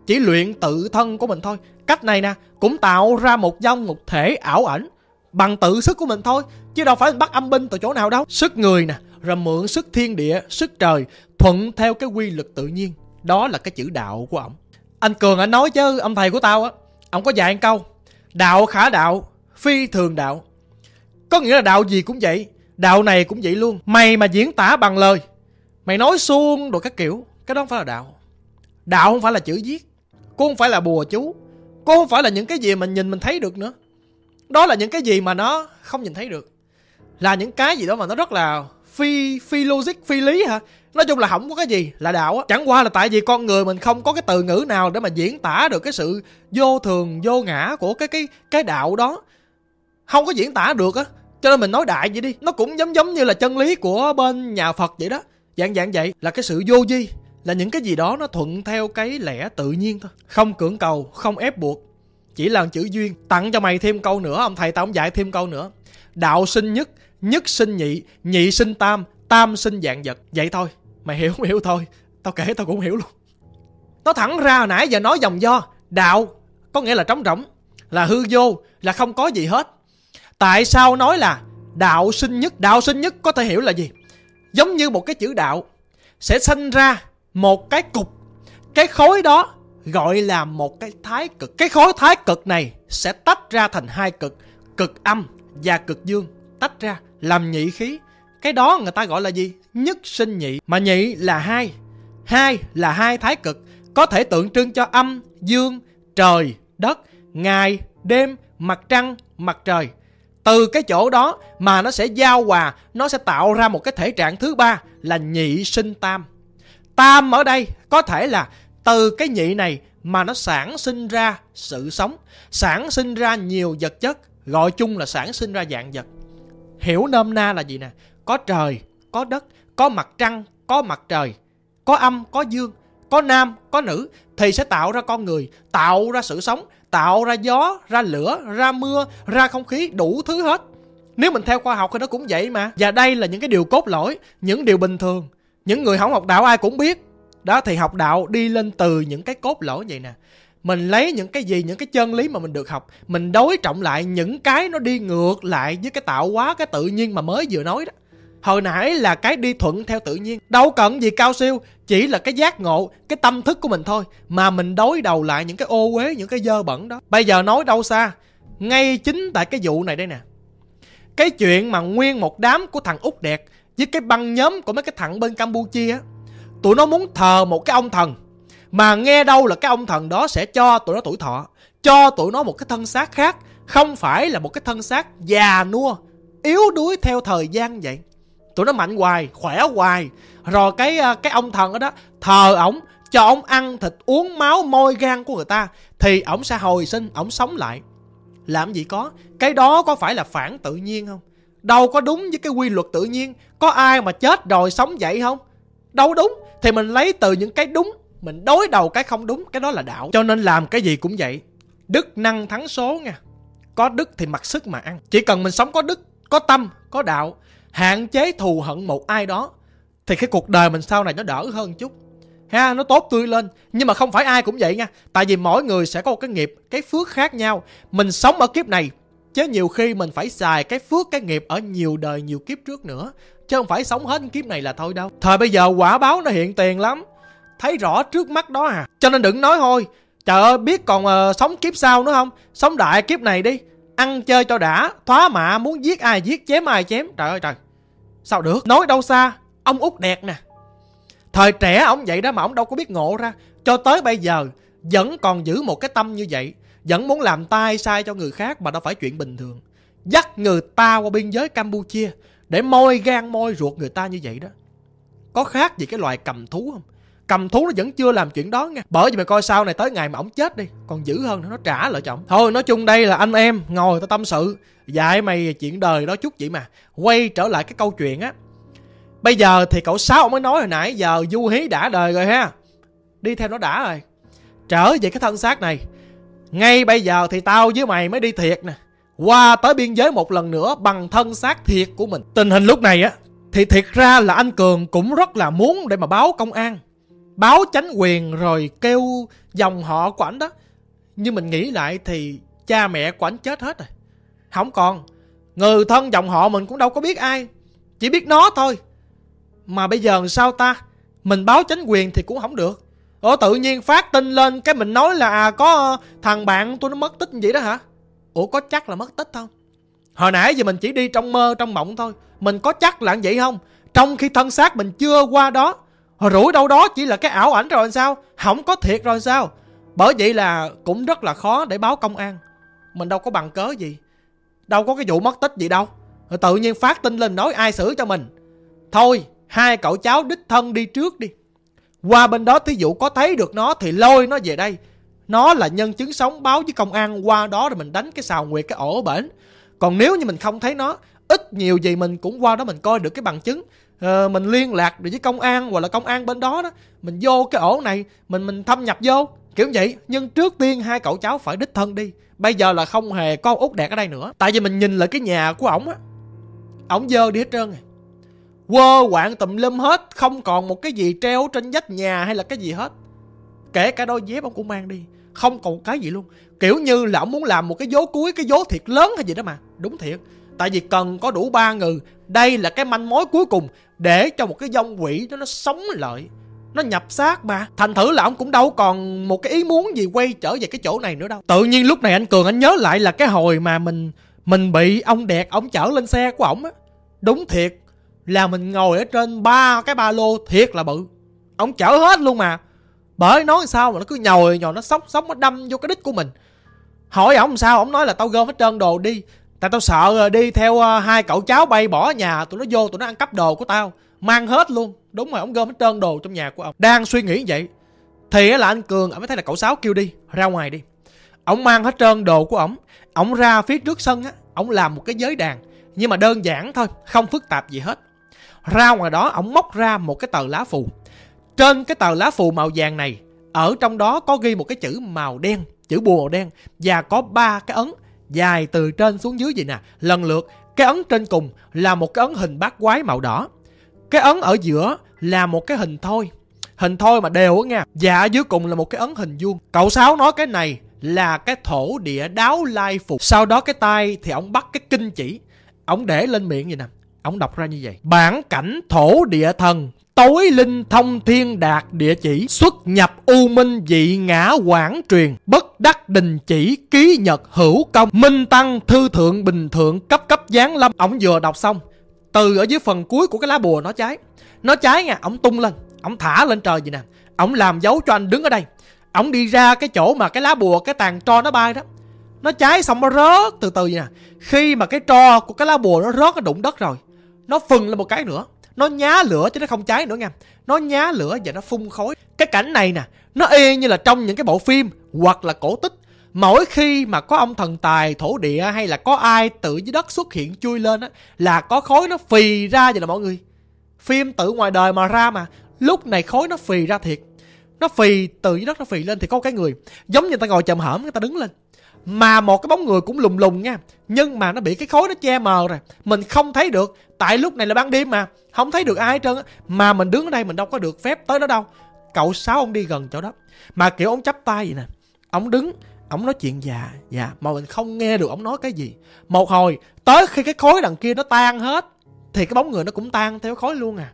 S1: chỉ luyện tự thân của mình thôi. Cách này nè, cũng tạo ra một dòng một thể ảo ảnh bằng tự sức của mình thôi, chứ đâu phải bắt âm binh từ chỗ nào đâu. Sức người nè, rồi mượn sức thiên địa, sức trời, thuận theo cái quy luật tự nhiên. Đó là cái chữ đạo của ổng anh cường anh nói chứ, ông thầy của tao á, ông có dạy một câu, đạo khả đạo, phi thường đạo. Có nghĩa là đạo gì cũng vậy, đạo này cũng vậy luôn. Mày mà diễn tả bằng lời, mày nói suông rồi các kiểu, cái đó không phải là đạo. Đạo không phải là chữ viết cô không phải là bùa chú. Cô không phải là những cái gì mình nhìn mình thấy được nữa. Đó là những cái gì mà nó không nhìn thấy được. Là những cái gì đó mà nó rất là phi phi logic, phi lý hả? Nói chung là không có cái gì là đạo á. Chẳng qua là tại vì con người mình không có cái từ ngữ nào để mà diễn tả được cái sự vô thường, vô ngã của cái cái cái đạo đó. Không có diễn tả được á. Cho nên mình nói đại vậy đi. Nó cũng giống giống như là chân lý của bên nhà phật vậy đó. Dạng dạng vậy là cái sự vô di là những cái gì đó nó thuận theo cái lẽ tự nhiên thôi. Không cưỡng cầu, không ép buộc. Chỉ là chữ duyên. Tặng cho mày thêm câu nữa, ông thầy tao ông dạy thêm câu nữa. Đạo sinh nhất nhất sinh nhị nhị sinh tam tam sinh dạng vật. Vậy thôi, mày hiểu không hiểu thôi. Tao kể tao cũng hiểu luôn. Nó thẳng ra hồi nãy giờ nói dòng do. Đạo, có nghĩa là trống rỗng, là hư vô, là không có gì hết. Tại sao nói là đạo sinh nhất? Đạo sinh nhất có thể hiểu là gì? Giống như một cái chữ đạo sẽ sinh ra một cái cục. Cái khối đó gọi là một cái thái cực. Cái khối thái cực này sẽ tách ra thành hai cực cực âm và cực dương. Tách ra, làm nhị khí. Cái đó người ta gọi là gì? Nhất sinh nhị. Mà nhị là hai. Hai là hai thái cực, có thể tượng trưng cho âm, dương, trời, đất, ngày, đêm, mặt trăng, mặt trời. Từ cái chỗ đó mà nó sẽ giao hòa, nó sẽ tạo ra một cái thể trạng thứ ba là nhị sinh tam tam ở đây, có thể là từ cái nhị này mà nó sản sinh ra sự sống, sản sinh ra nhiều vật chất, gọi chung là sản sinh ra dạng vật. Hiểu nôm na là gì nè? Có trời, có đất, có mặt trăng, có mặt trời, có âm, có dương, có nam, có nữ, thì sẽ tạo ra con người, tạo ra sự sống, tạo ra gió, ra lửa, ra mưa, ra không khí, đủ thứ hết. Nếu mình theo khoa học thì nó cũng vậy mà. Và đây là những cái điều cốt lõi, những điều bình thường những người không học đạo ai cũng biết. Đó, thì học đạo đi lên từ những cái cốt lõi vậy nè. Mình lấy những cái gì, những cái chân lý mà mình được học, mình đối trọng lại những cái nó đi ngược lại với cái tạo hóa, cái tự nhiên mà mới vừa nói đó. Hồi nãy là cái đi thuận theo tự nhiên. Đâu cần gì cao siêu, chỉ là cái giác ngộ, cái tâm thức của mình thôi, mà mình đối đầu lại những cái ô uế, những cái dơ bẩn đó. Bây giờ nói đâu xa, ngay chính tại cái vụ này đây nè. Cái chuyện mà nguyên một đám của thằng út đẹp với cái băng nhóm của mấy cái thằng bên campuchia tụi nó muốn thờ một cái ông thần mà nghe đâu là cái ông thần đó sẽ cho tụi nó tuổi thọ cho tụi nó một cái thân xác khác không phải là một cái thân xác già nua yếu đuối theo thời gian vậy. Tụi nó mạnh hoài khỏe hoài. Rồi cái à, cái ông thần đó, đó thờ ổng cho ổng ăn thịt uống máu môi gan của người ta thì ổng sẽ hồi sinh ổng sống lại. Làm gì có? Cái đó có phải là phản tự nhiên không? Đâu có đúng với cái quy luật tự nhiên, có ai mà chết rồi sống vậy không? Đâu đúng, thì mình lấy từ những cái đúng, mình đối đầu cái không đúng, cái đó là đạo. Cho nên làm cái gì cũng vậy. Đức năng thắng số nha. Có đức thì mặc sức mà ăn. Chỉ cần mình sống có đức, có tâm, có đạo, hạn chế thù hận một ai đó, thì cái cuộc đời mình sau này nó đỡ hơn chút. Ha, nó tốt tươi lên. Nhưng mà không phải ai cũng vậy nha. Tại vì mỗi người sẽ có một cái nghiệp, cái phước khác nhau. Mình sống ở kiếp này chứ nhiều khi mình phải xài cái phước cái nghiệp ở nhiều đời nhiều kiếp trước nữa. Chứ không phải sống hết kiếp này là thôi đâu. Thời bây giờ quả báo nó hiện tiền lắm. Thấy rõ trước mắt đó à. Cho nên đừng nói thôi. Trời ơi biết còn uh, sống kiếp sau nữa không? Sống đại kiếp này đi. Ăn chơi cho đã. Thóa mạ muốn giết ai giết chém ai chém. Trời ơi trời. Sao được? Nói đâu xa. Ông út đẹp nè. Thời trẻ ông vậy đó mà ông đâu có biết ngộ ra. Cho tới bây giờ vẫn còn giữ một cái tâm như vậy vẫn muốn làm tai sai cho người khác mà đâu phải chuyện bình thường. Dắt người ta qua biên giới campuchia để môi gan môi ruột người ta như vậy đó. Có khác gì cái loài cầm thú không? Cầm thú nó vẫn chưa làm chuyện đó nha. Bởi vì mày coi sau này tới ngày mà ổng chết đi, còn dữ hơn nó trả lại chồng thôi, nói chung đây là anh em, ngồi tao tâm sự, dạy mày chuyện đời đó chút vậy mà. Quay trở lại cái câu chuyện á. Bây giờ thì cậu sáu mới nói hồi nãy, giờ du hí đã đời rồi ha. Đi theo nó đã rồi. Trở về cái thân xác này ngay bây giờ thì tao với mày mới đi thiệt nè. Qua tới biên giới một lần nữa bằng thân xác thiệt của mình. Tình hình lúc này á thì thiệt ra là anh cường cũng rất là muốn để mà báo công an. Báo chánh quyền rồi kêu dòng họ của ảnh đó. Nhưng mình nghĩ lại thì cha mẹ của ảnh chết hết rồi. Không còn. Người thân dòng họ mình cũng đâu có biết ai. Chỉ biết nó thôi. Mà bây giờ sao ta? Mình báo chánh quyền thì cũng không được ủa tự nhiên phát tin lên cái mình nói là à, có thằng bạn tôi nó mất tích vậy đó hả? Ủa có chắc là mất tích không? Hồi nãy giờ mình chỉ đi trong mơ trong mộng thôi. Mình có chắc là vậy không? Trong khi thân xác mình chưa qua đó Hồi rủi đâu đó chỉ là cái ảo ảnh rồi sao? Không có thiệt rồi sao? Bởi vậy là cũng rất là khó để báo công an. Mình đâu có bằng cớ gì. Đâu có cái vụ mất tích gì đâu. Rồi tự nhiên phát tin lên nói ai xử cho mình. Thôi hai cậu cháu đích thân đi trước đi. Qua bên đó thí dụ có thấy được nó Thì lôi nó về đây. Nó là nhân chứng sống báo với công an Qua đó rồi mình đánh cái xào nguyệt cái ổ bển. Còn nếu như mình không thấy nó Ít nhiều gì mình cũng qua đó mình coi được cái bằng chứng. Ờ, mình liên lạc được với công an hoặc là công an bên đó đó mình vô cái ổ này mình mình thâm nhập vô. Kiểu vậy nhưng trước tiên hai cậu cháu phải đích thân đi. Bây giờ là không hề có út đẹp ở đây nữa. Tại vì mình nhìn lại cái nhà của ổng á ổng dơ đi hết trơn rồi quơ quạng tùm lum hết, không còn một cái gì treo trên vách nhà hay là cái gì hết. Kể cả đôi dép ông cũng mang đi, không còn cái gì luôn. Kiểu như là ông muốn làm một cái vố cuối, cái vố thiệt lớn hay gì đó mà. Đúng thiệt. Tại vì cần có đủ ba người đây là cái manh mối cuối cùng để cho một cái dông quỷ đó nó sống lại. Nó nhập xác mà. Thành thử là ông cũng đâu còn một cái ý muốn gì quay trở về cái chỗ này nữa đâu. Tự nhiên lúc này anh cường anh nhớ lại là cái hồi mà mình mình bị ông đẹp ông chở lên xe của ổng á. Đúng thiệt là mình ngồi ở trên ba cái ba lô thiệt là bự. Ông chở hết luôn mà. Bởi nói sao mà nó cứ nhồi nhồi, nó sóc sóc, nó đâm vô cái đít của mình. Hỏi ổng sao ổng nói là tao gom hết trơn đồ đi. Tại tao sợ đi theo à, hai cậu cháu bay bỏ nhà, tụi nó vô, tụi nó ăn cắp đồ của tao. Mang hết luôn. Đúng rồi ổng gom hết trơn đồ trong nhà của ông. Đang suy nghĩ vậy, thì là anh cường ổng mới thấy là cậu sáu kêu đi, ra ngoài đi. Ổng mang hết trơn đồ của ổng ổng ra phía trước sân á ổng làm một cái giới đàn, nhưng mà đơn giản thôi, không phức tạp gì hết ra ngoài đó, ổng móc ra một cái tờ lá phù. Trên cái tờ lá phù màu vàng này, ở trong đó có ghi một cái chữ màu đen, chữ bùa màu đen, và có ba cái ấn dài từ trên xuống dưới vậy nè. Lần lượt, cái ấn trên cùng là một cái ấn hình bát quái màu đỏ. Cái ấn ở giữa là một cái hình thôi hình thôi mà đều á nha. Và dưới cùng là một cái ấn hình vuông. Cậu sáu nói cái này là cái thổ địa đáo lai phục. Sau đó cái tay thì ông bắt cái kinh chỉ. Ông để lên miệng vậy nè ông đọc ra như vậy. Bản cảnh thổ địa thần, tối linh thông thiên đạt địa chỉ, xuất nhập u minh dị ngã quảng truyền, bất đắc đình chỉ ký nhật hữu công, minh tăng thư thượng bình thượng cấp cấp giáng lâm. Ông vừa đọc xong, từ ở dưới phần cuối của cái lá bùa nó cháy. Nó cháy nha, ông tung lên, ông thả lên trời vậy nè. Ông làm dấu cho anh đứng ở đây. Ông đi ra cái chỗ mà cái lá bùa, cái tàn tro nó bay đó. Nó cháy xong, nó rớt từ từ vậy nè. Khi mà cái tro của cái lá bùa nó rớt nó đụng đất rồi nó phừng lên một cái nữa. Nó nhá lửa chứ nó không cháy nữa nha nó nhá lửa và nó phun khói. Cái cảnh này nè, nó y như là trong những cái bộ phim hoặc là cổ tích. Mỗi khi mà có ông thần tài, thổ địa hay là có ai tự dưới đất xuất hiện chui lên á, là có khói nó phì ra vậy là mọi người. Phim tự ngoài đời mà ra mà, lúc này khói nó phì ra thiệt. Nó phì, từ dưới đất nó phì lên thì có cái người, giống như người ta ngồi chầm hởm người ta đứng lên mà một cái bóng người cũng lùng lùng nha. Nhưng mà nó bị cái khối nó che mờ rồi. Mình không thấy được. Tại lúc này là ban đêm mà. Không thấy được ai hết trơn á. Mà mình đứng ở đây mình đâu có được phép tới đó đâu. Cậu sáu ông đi gần chỗ đó. Mà kiểu ông chắp tay vậy nè. Ông đứng, ông nói chuyện già dạ mà mình không nghe được ông nói cái gì. Một hồi, tới khi cái khối đằng kia nó tan hết, thì cái bóng người nó cũng tan theo khối luôn à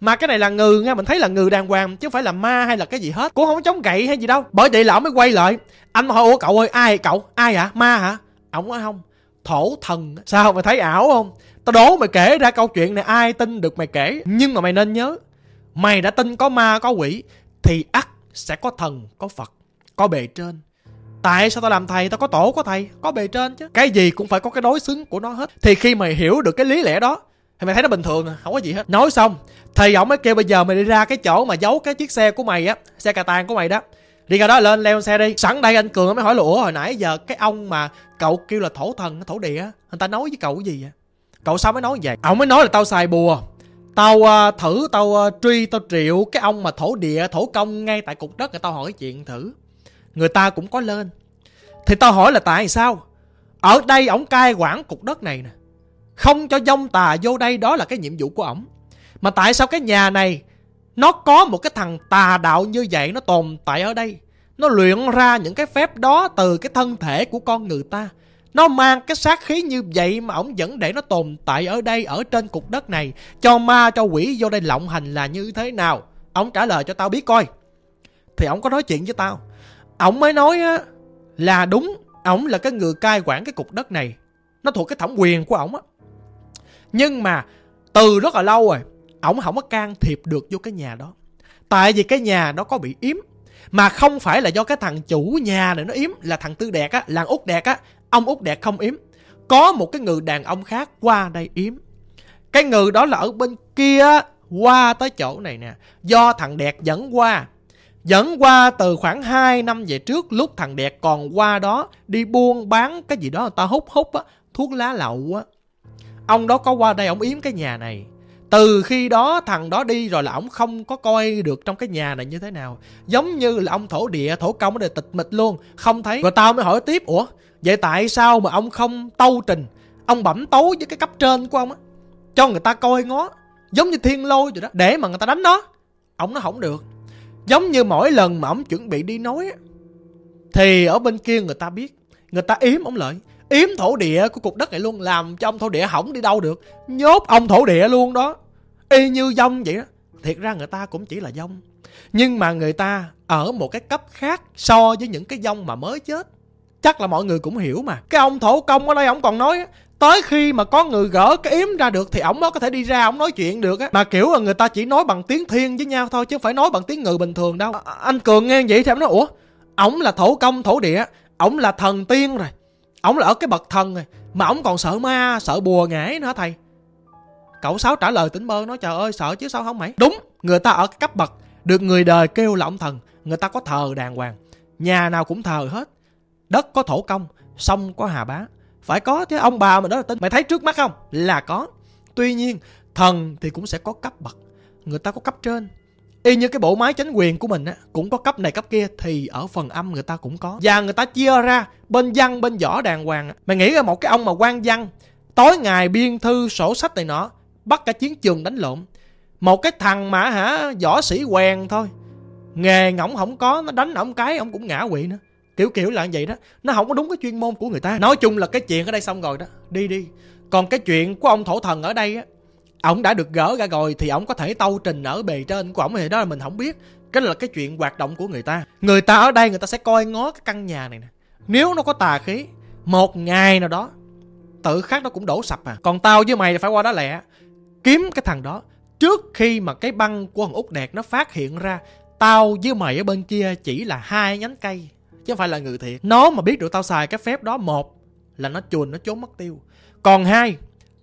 S1: mà cái này là ngừ nha, mình thấy là ngừ đàng hoàng, chứ không phải là ma hay là cái gì hết. Cũng không chống gậy hay gì đâu. Bởi vậy là ổng mới quay lại. Anh hỏi, ủa, cậu ơi, ai cậu? Ai hả ma hả? Ông nói, không, thổ thần. Sao mày thấy ảo không? Tao đố mày kể ra câu chuyện này, ai tin được mày kể. Nhưng mà mày nên nhớ, mày đã tin có ma, có quỷ, thì ắt sẽ có thần, có phật, có bề trên. Tại sao tao làm thầy, tao có tổ có thầy, có bề trên chứ? Cái gì cũng phải có cái đối xứng của nó hết. Thì khi mày hiểu được cái lý lẽ đó, thì mày thấy nó bình thường à không có gì hết. Nói xong thì ổng mới kêu bây giờ mày đi ra cái chỗ mà giấu cái chiếc xe của mày á xe cà tàng của mày đó. Đi ra đó lên leo xe đi. Sẵn đây anh cường mới hỏi là ủa hồi nãy giờ cái ông mà cậu kêu là thổ thần thổ địa người ta nói với cậu cái gì vậy? Cậu sao mới nói vậy? Ổng mới nói là tao xài bùa. Tao uh, thử tao uh, truy tao triệu cái ông mà thổ địa thổ công ngay tại cục đất người tao hỏi chuyện thử. Người ta cũng có lên. Thì tao hỏi là tại sao? Ở đây ổng cai quản cục đất này nè. Không cho dông tà vô đây đó là cái nhiệm vụ của ổng mà tại sao cái nhà này, nó có một cái thằng tà đạo như vậy nó tồn tại ở đây? Nó luyện ra những cái phép đó từ cái thân thể của con người ta. Nó mang cái sát khí như vậy mà ổng vẫn để nó tồn tại ở đây, ở trên cục đất này. Cho ma, cho quỷ vô đây lộng hành là như thế nào? Ông trả lời cho tao biết coi. Thì ổng có nói chuyện với tao. Ổng mới nói á, là đúng, ổng là cái người cai quản cái cục đất này. Nó thuộc cái thẩm quyền của ổng á. Nhưng mà từ rất là lâu rồi ổng không có can thiệp được vô cái nhà đó. Tại vì cái nhà đó có bị yếm, mà không phải là do cái thằng chủ nhà này nó yếm, là thằng tư đẹp á, làng út đẹp á, ông út đẹp không yếm. Có một cái người đàn ông khác qua đây yếm. Cái người đó là ở bên kia, qua tới chỗ này nè. Do thằng đẹp dẫn qua. Dẫn qua từ khoảng 2 năm về trước, lúc thằng đẹp còn qua đó, đi buôn bán cái gì đó, người ta hút hút á, thuốc lá lậu á. Ông đó có qua đây, ông yếm cái nhà này từ khi đó thằng đó đi rồi là ổng không có coi được trong cái nhà này như thế nào. Giống như là ông thổ địa, thổ công để tịch mịch luôn. Không thấy. Rồi tao mới hỏi tiếp, ủa, vậy tại sao mà ông không tâu trình? Ông bẩm tấu với cái cấp trên của ông á, cho người ta coi ngó, giống như thiên lôi vậy đó, để mà người ta đánh nó. Ông nó không được. Giống như mỗi lần mà ông chuẩn bị đi nói á, thì ở bên kia người ta biết, người ta yếm ông lợi yếm thổ địa của cục đất này luôn làm cho ông thổ địa hỏng đi đâu được. Nhốt ông thổ địa luôn đó. Y như dông vậy đó. Thiệt ra người ta cũng chỉ là dông. Nhưng mà người ta ở một cái cấp khác so với những cái dông mà mới chết. Chắc là mọi người cũng hiểu mà. Cái ông thổ công ở đây ông còn nói tới khi mà có người gỡ cái yếm ra được thì ổng mới có thể đi ra ổng nói chuyện được á. Mà kiểu là người ta chỉ nói bằng tiếng thiên với nhau thôi chứ không phải nói bằng tiếng người bình thường đâu. À, anh cường nghe vậy thì ổng nói ủa ổng là thổ công thổ địa ổng là thần tiên rồi ổng là ở cái bậc thần rồi mà ổng còn sợ ma, sợ bùa ngải nữa thầy? Cậu sáu trả lời tỉnh bơ nói, trời ơi, sợ chứ sao không mày? Đúng, người ta ở cái cấp bậc được người đời kêu là ông thần, người ta có thờ đàng hoàng, nhà nào cũng thờ hết. Đất có thổ công, sông có hà bá. Phải có chứ, ông bà mà đó là tin mày thấy trước mắt không? Là có. Tuy nhiên, thần thì cũng sẽ có cấp bậc. Người ta có cấp trên y như cái bộ máy chính quyền của mình á, cũng có cấp này cấp kia, thì ở phần âm người ta cũng có. Và người ta chia ra bên văn, bên võ đàng hoàng mày nghĩ ra một cái ông mà quan văn, tối ngày biên thư sổ sách này nọ, bắt cả chiến trường đánh lộn. Một cái thằng mà hả, võ sĩ quèn thôi. Nghề ngỗng không có, nó đánh ổng cái ông cũng ngã quỵ nữa. Kiểu kiểu là như vậy đó. Nó không có đúng cái chuyên môn của người ta. Nói chung là cái chuyện ở đây xong rồi đó. Đi đi. Còn cái chuyện của ông thổ thần ở đây á ổng đã được gỡ ra rồi thì ổng có thể tâu trình ở bề trên của ổng thì đó là mình không biết. Cái là cái chuyện hoạt động của người ta. Người ta ở đây người ta sẽ coi ngó cái căn nhà này nè. Nếu nó có tà khí, một ngày nào đó, tự khắc nó cũng đổ sập à. Còn tao với mày phải qua đó lẹ. Kiếm cái thằng đó. Trước khi mà cái băng của thằng út đẹp nó phát hiện ra, tao với mày ở bên kia chỉ là hai nhánh cây, chứ không phải là người thiệt. Nó mà biết được tao xài cái phép đó, một là nó chuồn nó trốn mất tiêu. Còn hai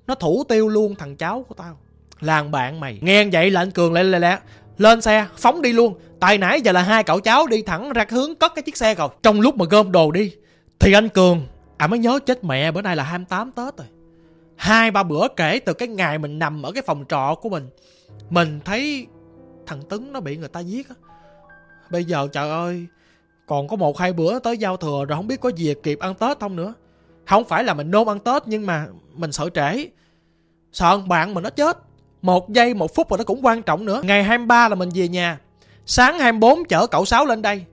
S1: nó thủ tiêu luôn, thằng cháu của tao. Làng bạn mày. Nghe vậy là anh cường lại lẹ lẹ. Lên xe, phóng đi luôn. Tại nãy giờ là hai cậu cháu đi thẳng ra hướng cất cái chiếc xe rồi. Trong lúc mà gom đồ đi, thì anh cường à mới nhớ chết mẹ, bữa nay là 28 tết rồi. Hai, ba bữa kể từ cái ngày mình nằm ở cái phòng trọ của mình mình thấy thằng tấn nó bị người ta giết á. Bây giờ, trời ơi, còn có một, hai bữa tới giao thừa rồi không biết có gì kịp ăn tết không nữa không phải là mình nôn ăn tết nhưng mà mình sợ trễ. Sợ bạn mình nó chết. Một giây một phút rồi nó cũng quan trọng nữa. Ngày 23 là mình về nhà. Sáng 24 chở cậu sáu lên đây.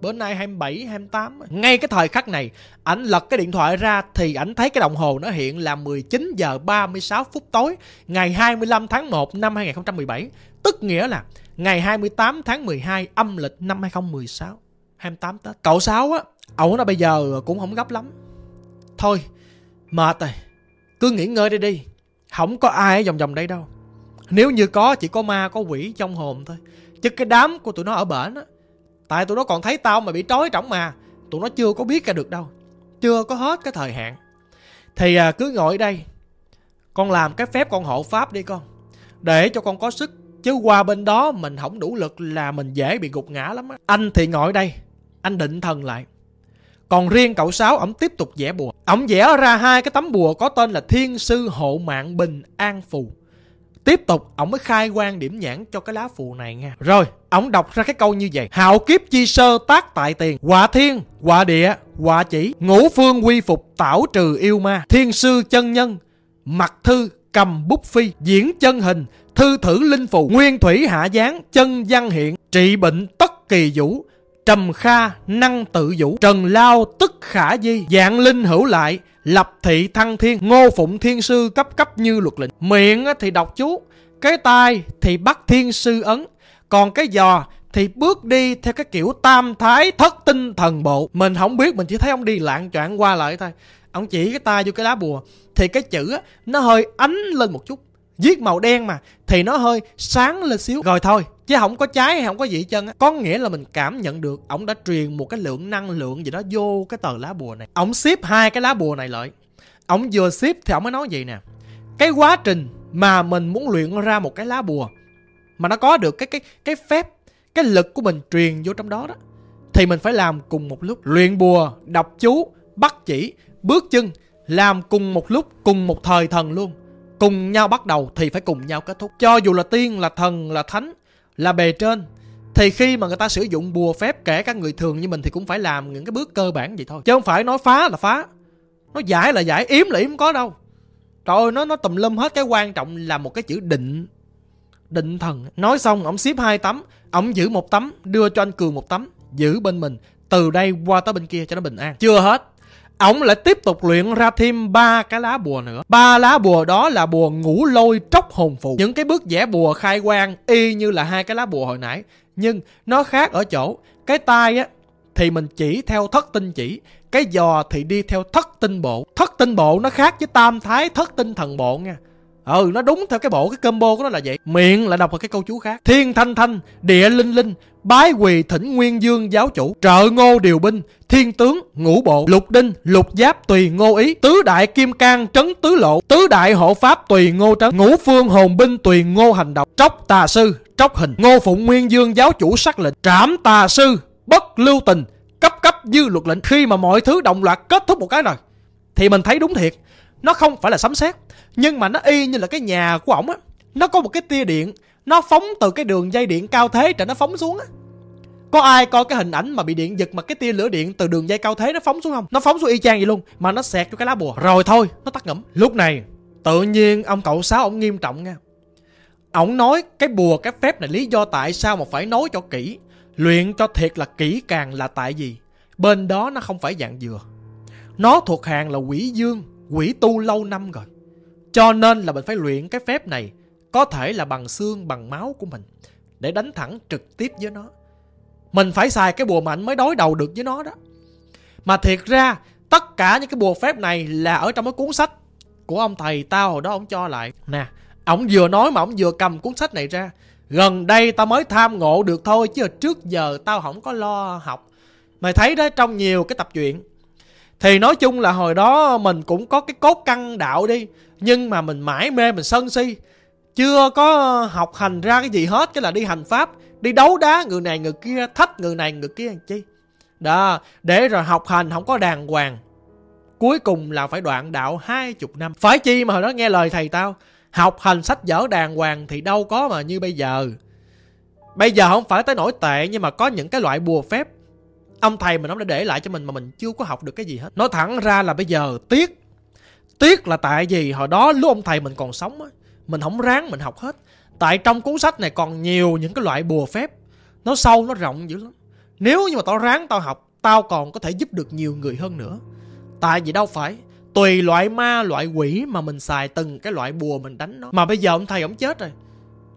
S1: Bữa nay 27, 28 ngay cái thời khắc này ảnh lật cái điện thoại ra thì ảnh thấy cái đồng hồ nó hiện là 19 giờ 36 phút tối ngày 25 tháng 1 năm 2017 tức nghĩa là ngày 28 tháng 12 âm lịch năm 2016 28 Tết. Cậu sáu á ổng nó bây giờ cũng không gấp lắm thôi mệt rồi cứ nghỉ ngơi đi đi. Không có ai ở vòng vòng đây đâu. Nếu như có chỉ có ma có quỷ trong hồn thôi. Chứ cái đám của tụi nó ở bển á tại tụi nó còn thấy tao mà bị trói trỏng mà tụi nó chưa có biết ra được đâu. Chưa có hết cái thời hạn. Thì à, cứ ngồi đây. Con làm cái phép con hộ pháp đi con. Để cho con có sức chứ qua bên đó mình không đủ lực là mình dễ bị gục ngã lắm á. Anh thì ngồi đây anh định thần lại còn riêng cậu sáu, ổng tiếp tục vẽ bùa. Ổng vẽ ra hai cái tấm bùa có tên là thiên sư hộ mạng bình an phù. Tiếp tục, ổng mới khai quan điểm nhãn cho cái lá phù này nha. Rồi, ổng đọc ra cái câu như vậy. Hạo kiếp chi sơ tác tại tiền. Quả thiên, quả địa, quả chỉ. Ngũ phương quy phục, tảo trừ yêu ma. Thiên sư chân nhân mặt thư, cầm bút phi. Diễn chân hình, thư thử linh phù. Nguyên thủy hạ giáng, chân văn hiện. Trị bệnh tất kỳ vũ trầm kha năng tự vũ, trần lao tức khả di, dạng linh hữu lại, lập thị thăng thiên, ngô phụng thiên sư cấp cấp như luật lệnh. Miệng thì đọc chú, cái tai thì bắt thiên sư ấn, còn cái giò thì bước đi theo cái kiểu tam thái thất tinh thần bộ. Mình không biết, mình chỉ thấy ông đi lạng choạng qua lại thôi. Ông chỉ cái tay vô cái lá bùa, thì cái chữ nó hơi ánh lên một chút viết màu đen mà, thì nó hơi sáng lên xíu. Rồi thôi, chứ không có trái hay không có gì chân á. Có nghĩa là mình cảm nhận được ổng đã truyền một cái lượng năng lượng gì đó vô cái tờ lá bùa này. Ổng ship hai cái lá bùa này lại. Ổng vừa ship thì ổng mới nói vậy nè. Cái quá trình mà mình muốn luyện ra một cái lá bùa mà nó có được cái cái cái phép, cái lực của mình truyền vô trong đó đó, thì mình phải làm cùng một lúc. Luyện bùa, đọc chú, bắt chỉ, bước chân, làm cùng một lúc, cùng một thời thần luôn cùng nhau bắt đầu thì phải cùng nhau kết thúc. Cho dù là tiên, là thần, là thánh, là bề trên, thì khi mà người ta sử dụng bùa phép, kể cả người thường như mình thì cũng phải làm những cái bước cơ bản vậy thôi. Chứ không phải nói phá là phá. Nó giải là giải, yếm là yếm có đâu. Trời ơi, nó nó tùm lum hết. Cái quan trọng là một cái chữ định. Định thần. Nói xong ổng xếp hai tấm ổng giữ một tấm, đưa cho anh cường một tấm, giữ bên mình. Từ đây qua tới bên kia cho nó bình an. Chưa hết ổng lại tiếp tục luyện ra thêm ba cái lá bùa nữa. Ba lá bùa đó là bùa ngũ lôi tróc hồn phù những cái bước vẽ bùa khai quang y như là hai cái lá bùa hồi nãy. Nhưng nó khác ở chỗ, cái tay á, thì mình chỉ theo thất tinh chỉ, cái giò thì đi theo thất tinh bộ. Thất tinh bộ nó khác với tam thái, thất tinh thần bộ nha ừ nó đúng theo cái bộ, cái combo của nó là vậy. Miệng lại đọc một cái câu chú khác. Thiên thanh thanh, địa linh linh, bái quỳ thỉnh nguyên dương giáo chủ, trợ ngô điều binh, thiên tướng, ngũ bộ, lục đinh, lục giáp tùy ngô ý, tứ đại kim cang trấn tứ lộ, tứ đại hộ pháp tùy ngô trấn, ngũ phương hồn binh tùy ngô hành động. Tróc tà sư, tróc hình. Ngô phụng nguyên dương giáo chủ sắc lệnh. Trảm tà sư, bất lưu tình, cấp cấp dư luật lệnh. Khi mà mọi thứ đồng loạt kết thúc một cái rồi, thì mình thấy đúng thiệt nó không phải là sấm sét, nhưng mà nó y như là cái nhà của ổng á. Nó có một cái tia điện, nó phóng từ cái đường dây điện cao thế trở nó phóng xuống á. Có ai coi cái hình ảnh mà bị điện giật mà cái tia lửa điện từ đường dây cao thế nó phóng xuống không? Nó phóng xuống y chang vậy luôn, mà nó xẹt vô cái lá bùa. Rồi thôi, nó tắt ngẫm. Lúc này, tự nhiên ông cậu sáu ông nghiêm trọng nha. Ổng nói cái bùa, cái phép này lý do tại sao mà phải nói cho kỹ, luyện cho thiệt là kỹ càng là tại vì bên đó nó không phải dạng dừa. Nó thuộc hàng là quỷ dương quỷ tu lâu năm rồi. Cho nên là mình phải luyện cái phép này, có thể là bằng xương, bằng máu của mình, để đánh thẳng trực tiếp với nó. Mình phải xài cái bùa mạnh mới đối đầu được với nó đó. Mà thiệt ra, tất cả những cái bùa phép này là ở trong cái cuốn sách của ông thầy tao hồi đó ông cho lại. Nè, ông vừa nói mà ông vừa cầm cuốn sách này ra. Gần đây tao mới tham ngộ được thôi, chứ trước giờ tao không có lo học. Mày thấy đó, trong nhiều cái tập truyện thì nói chung là hồi đó mình cũng có cái cốt căn đạo đi, nhưng mà mình mãi mê, mình sân si. Chưa có học hành ra cái gì hết, cái là đi hành pháp, đi đấu đá, người này người kia, thách người này người kia làm chi. Đó, để rồi học hành, không có đàng hoàng. Cuối cùng là phải đoạn đạo hai chục năm. Phải chi mà hồi đó nghe lời thầy tao, học hành sách vở đàng hoàng thì đâu có mà như bây giờ. Bây giờ không phải tới nổi tệ, nhưng mà có những cái loại bùa phép ông thầy mình, ông đã để lại cho mình mà mình chưa có học được cái gì hết. Nói thẳng ra là bây giờ tiếc. Tiếc là tại vì hồi đó lúc ông thầy mình còn sống á, mình không ráng mình học hết. Tại trong cuốn sách này còn nhiều những cái loại bùa phép. Nó sâu, nó rộng dữ lắm. Nếu như mà tao ráng tao học, tao còn có thể giúp được nhiều người hơn nữa. Tại vì đâu phải, tùy loại ma, loại quỷ mà mình xài từng cái loại bùa mình đánh nó. Mà bây giờ ông thầy ông chết rồi.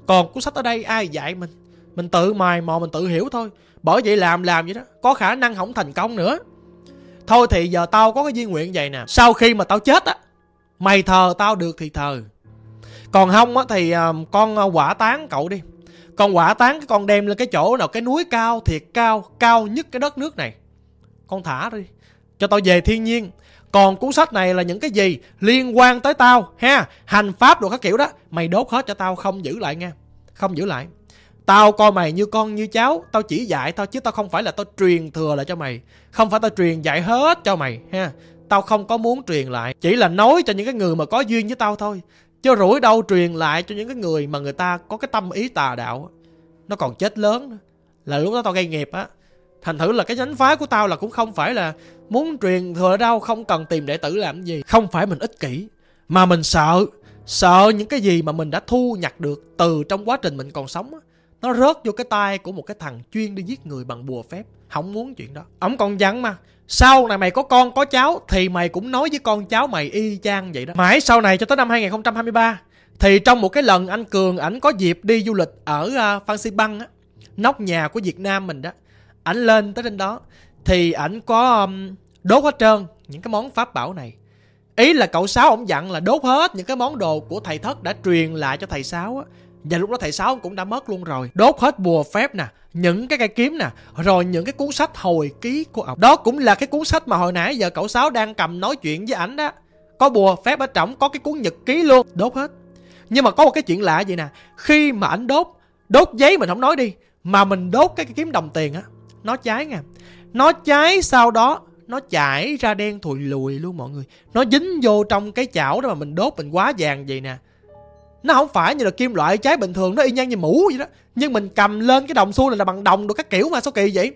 S1: Còn cuốn sách ở đây ai dạy mình? Mình tự mài mò, mình tự hiểu thôi bởi vậy làm làm vậy đó, có khả năng không thành công nữa. Thôi thì giờ tao có cái duy nguyện vậy nè, sau khi mà tao chết á, mày thờ tao được thì thờ. Còn không á thì ờ, con ờ, quả tán cậu đi. Con quả tán con đem lên cái chỗ nào, cái núi cao, thiệt cao cao nhất cái đất nước này. Con thả đi, cho tao về thiên nhiên. Còn cuốn sách này là những cái gì liên quan tới tao, ha? Hành pháp đồ các kiểu đó, mày đốt hết cho tao, không giữ lại nha không giữ lại. Tao coi mày như con như cháu. Tao chỉ dạy tao chứ tao không phải là tao truyền thừa lại cho mày. Không phải tao truyền dạy hết cho mày, ha. Tao không có muốn truyền lại. Chỉ là nói cho những cái người mà có duyên với tao thôi. Chứ rủi đâu truyền lại cho những cái người mà người ta có cái tâm ý tà đạo. Nó còn chết lớn. Là lúc đó tao gây nghiệp á. Thành thử là cái nhánh phái của tao là cũng không phải là Muốn truyền thừa đâu, Không cần tìm đệ tử làm gì. Không phải mình ích kỷ, Mà mình sợ. Sợ những cái gì mà mình đã thu nhặt được Từ trong quá trình mình còn sống á nó rớt vô cái tay của một cái thằng chuyên đi giết người bằng bùa phép. Không muốn chuyện đó. Ông còn dặn mà sau này mày có con có cháu thì mày cũng nói với con cháu mày y chang vậy đó. Mãi sau này cho tới năm 2023 thì trong một cái lần anh cường ảnh có dịp đi du lịch ở ờ, phan xi băng á nóc nhà của việt nam mình đó ảnh lên tới trên đó thì ảnh có um, đốt hết trơn những cái món pháp bảo này. Ý là cậu sáu ổng dặn là đốt hết những cái món đồ của thầy thất đã truyền lại cho thầy sáu á và lúc đó thầy Sáu cũng đã mất luôn rồi. Đốt hết bùa phép nè Những cái cây kiếm nè Rồi những cái cuốn sách hồi ký của ông. Đó cũng là cái cuốn sách mà hồi nãy giờ cậu Sáu đang cầm nói chuyện với ảnh đó. Có bùa phép ở trong Có cái cuốn nhật ký luôn. Đốt hết. Nhưng mà có một cái chuyện lạ vậy nè Khi mà ảnh đốt Đốt giấy mình không nói đi Mà mình đốt cái, cái kiếm đồng tiền á Nó cháy nha. Nó cháy sau đó nó chảy ra đen thùi lùi luôn mọi người. Nó dính vô trong cái chảo đó mà mình đốt mình quá vàng vậy nè nó không phải như là kim loại trái bình thường nó y như như mũ vậy đó. Nhưng mình cầm lên cái đồng xu này là bằng đồng được các kiểu mà sao kỳ vậy?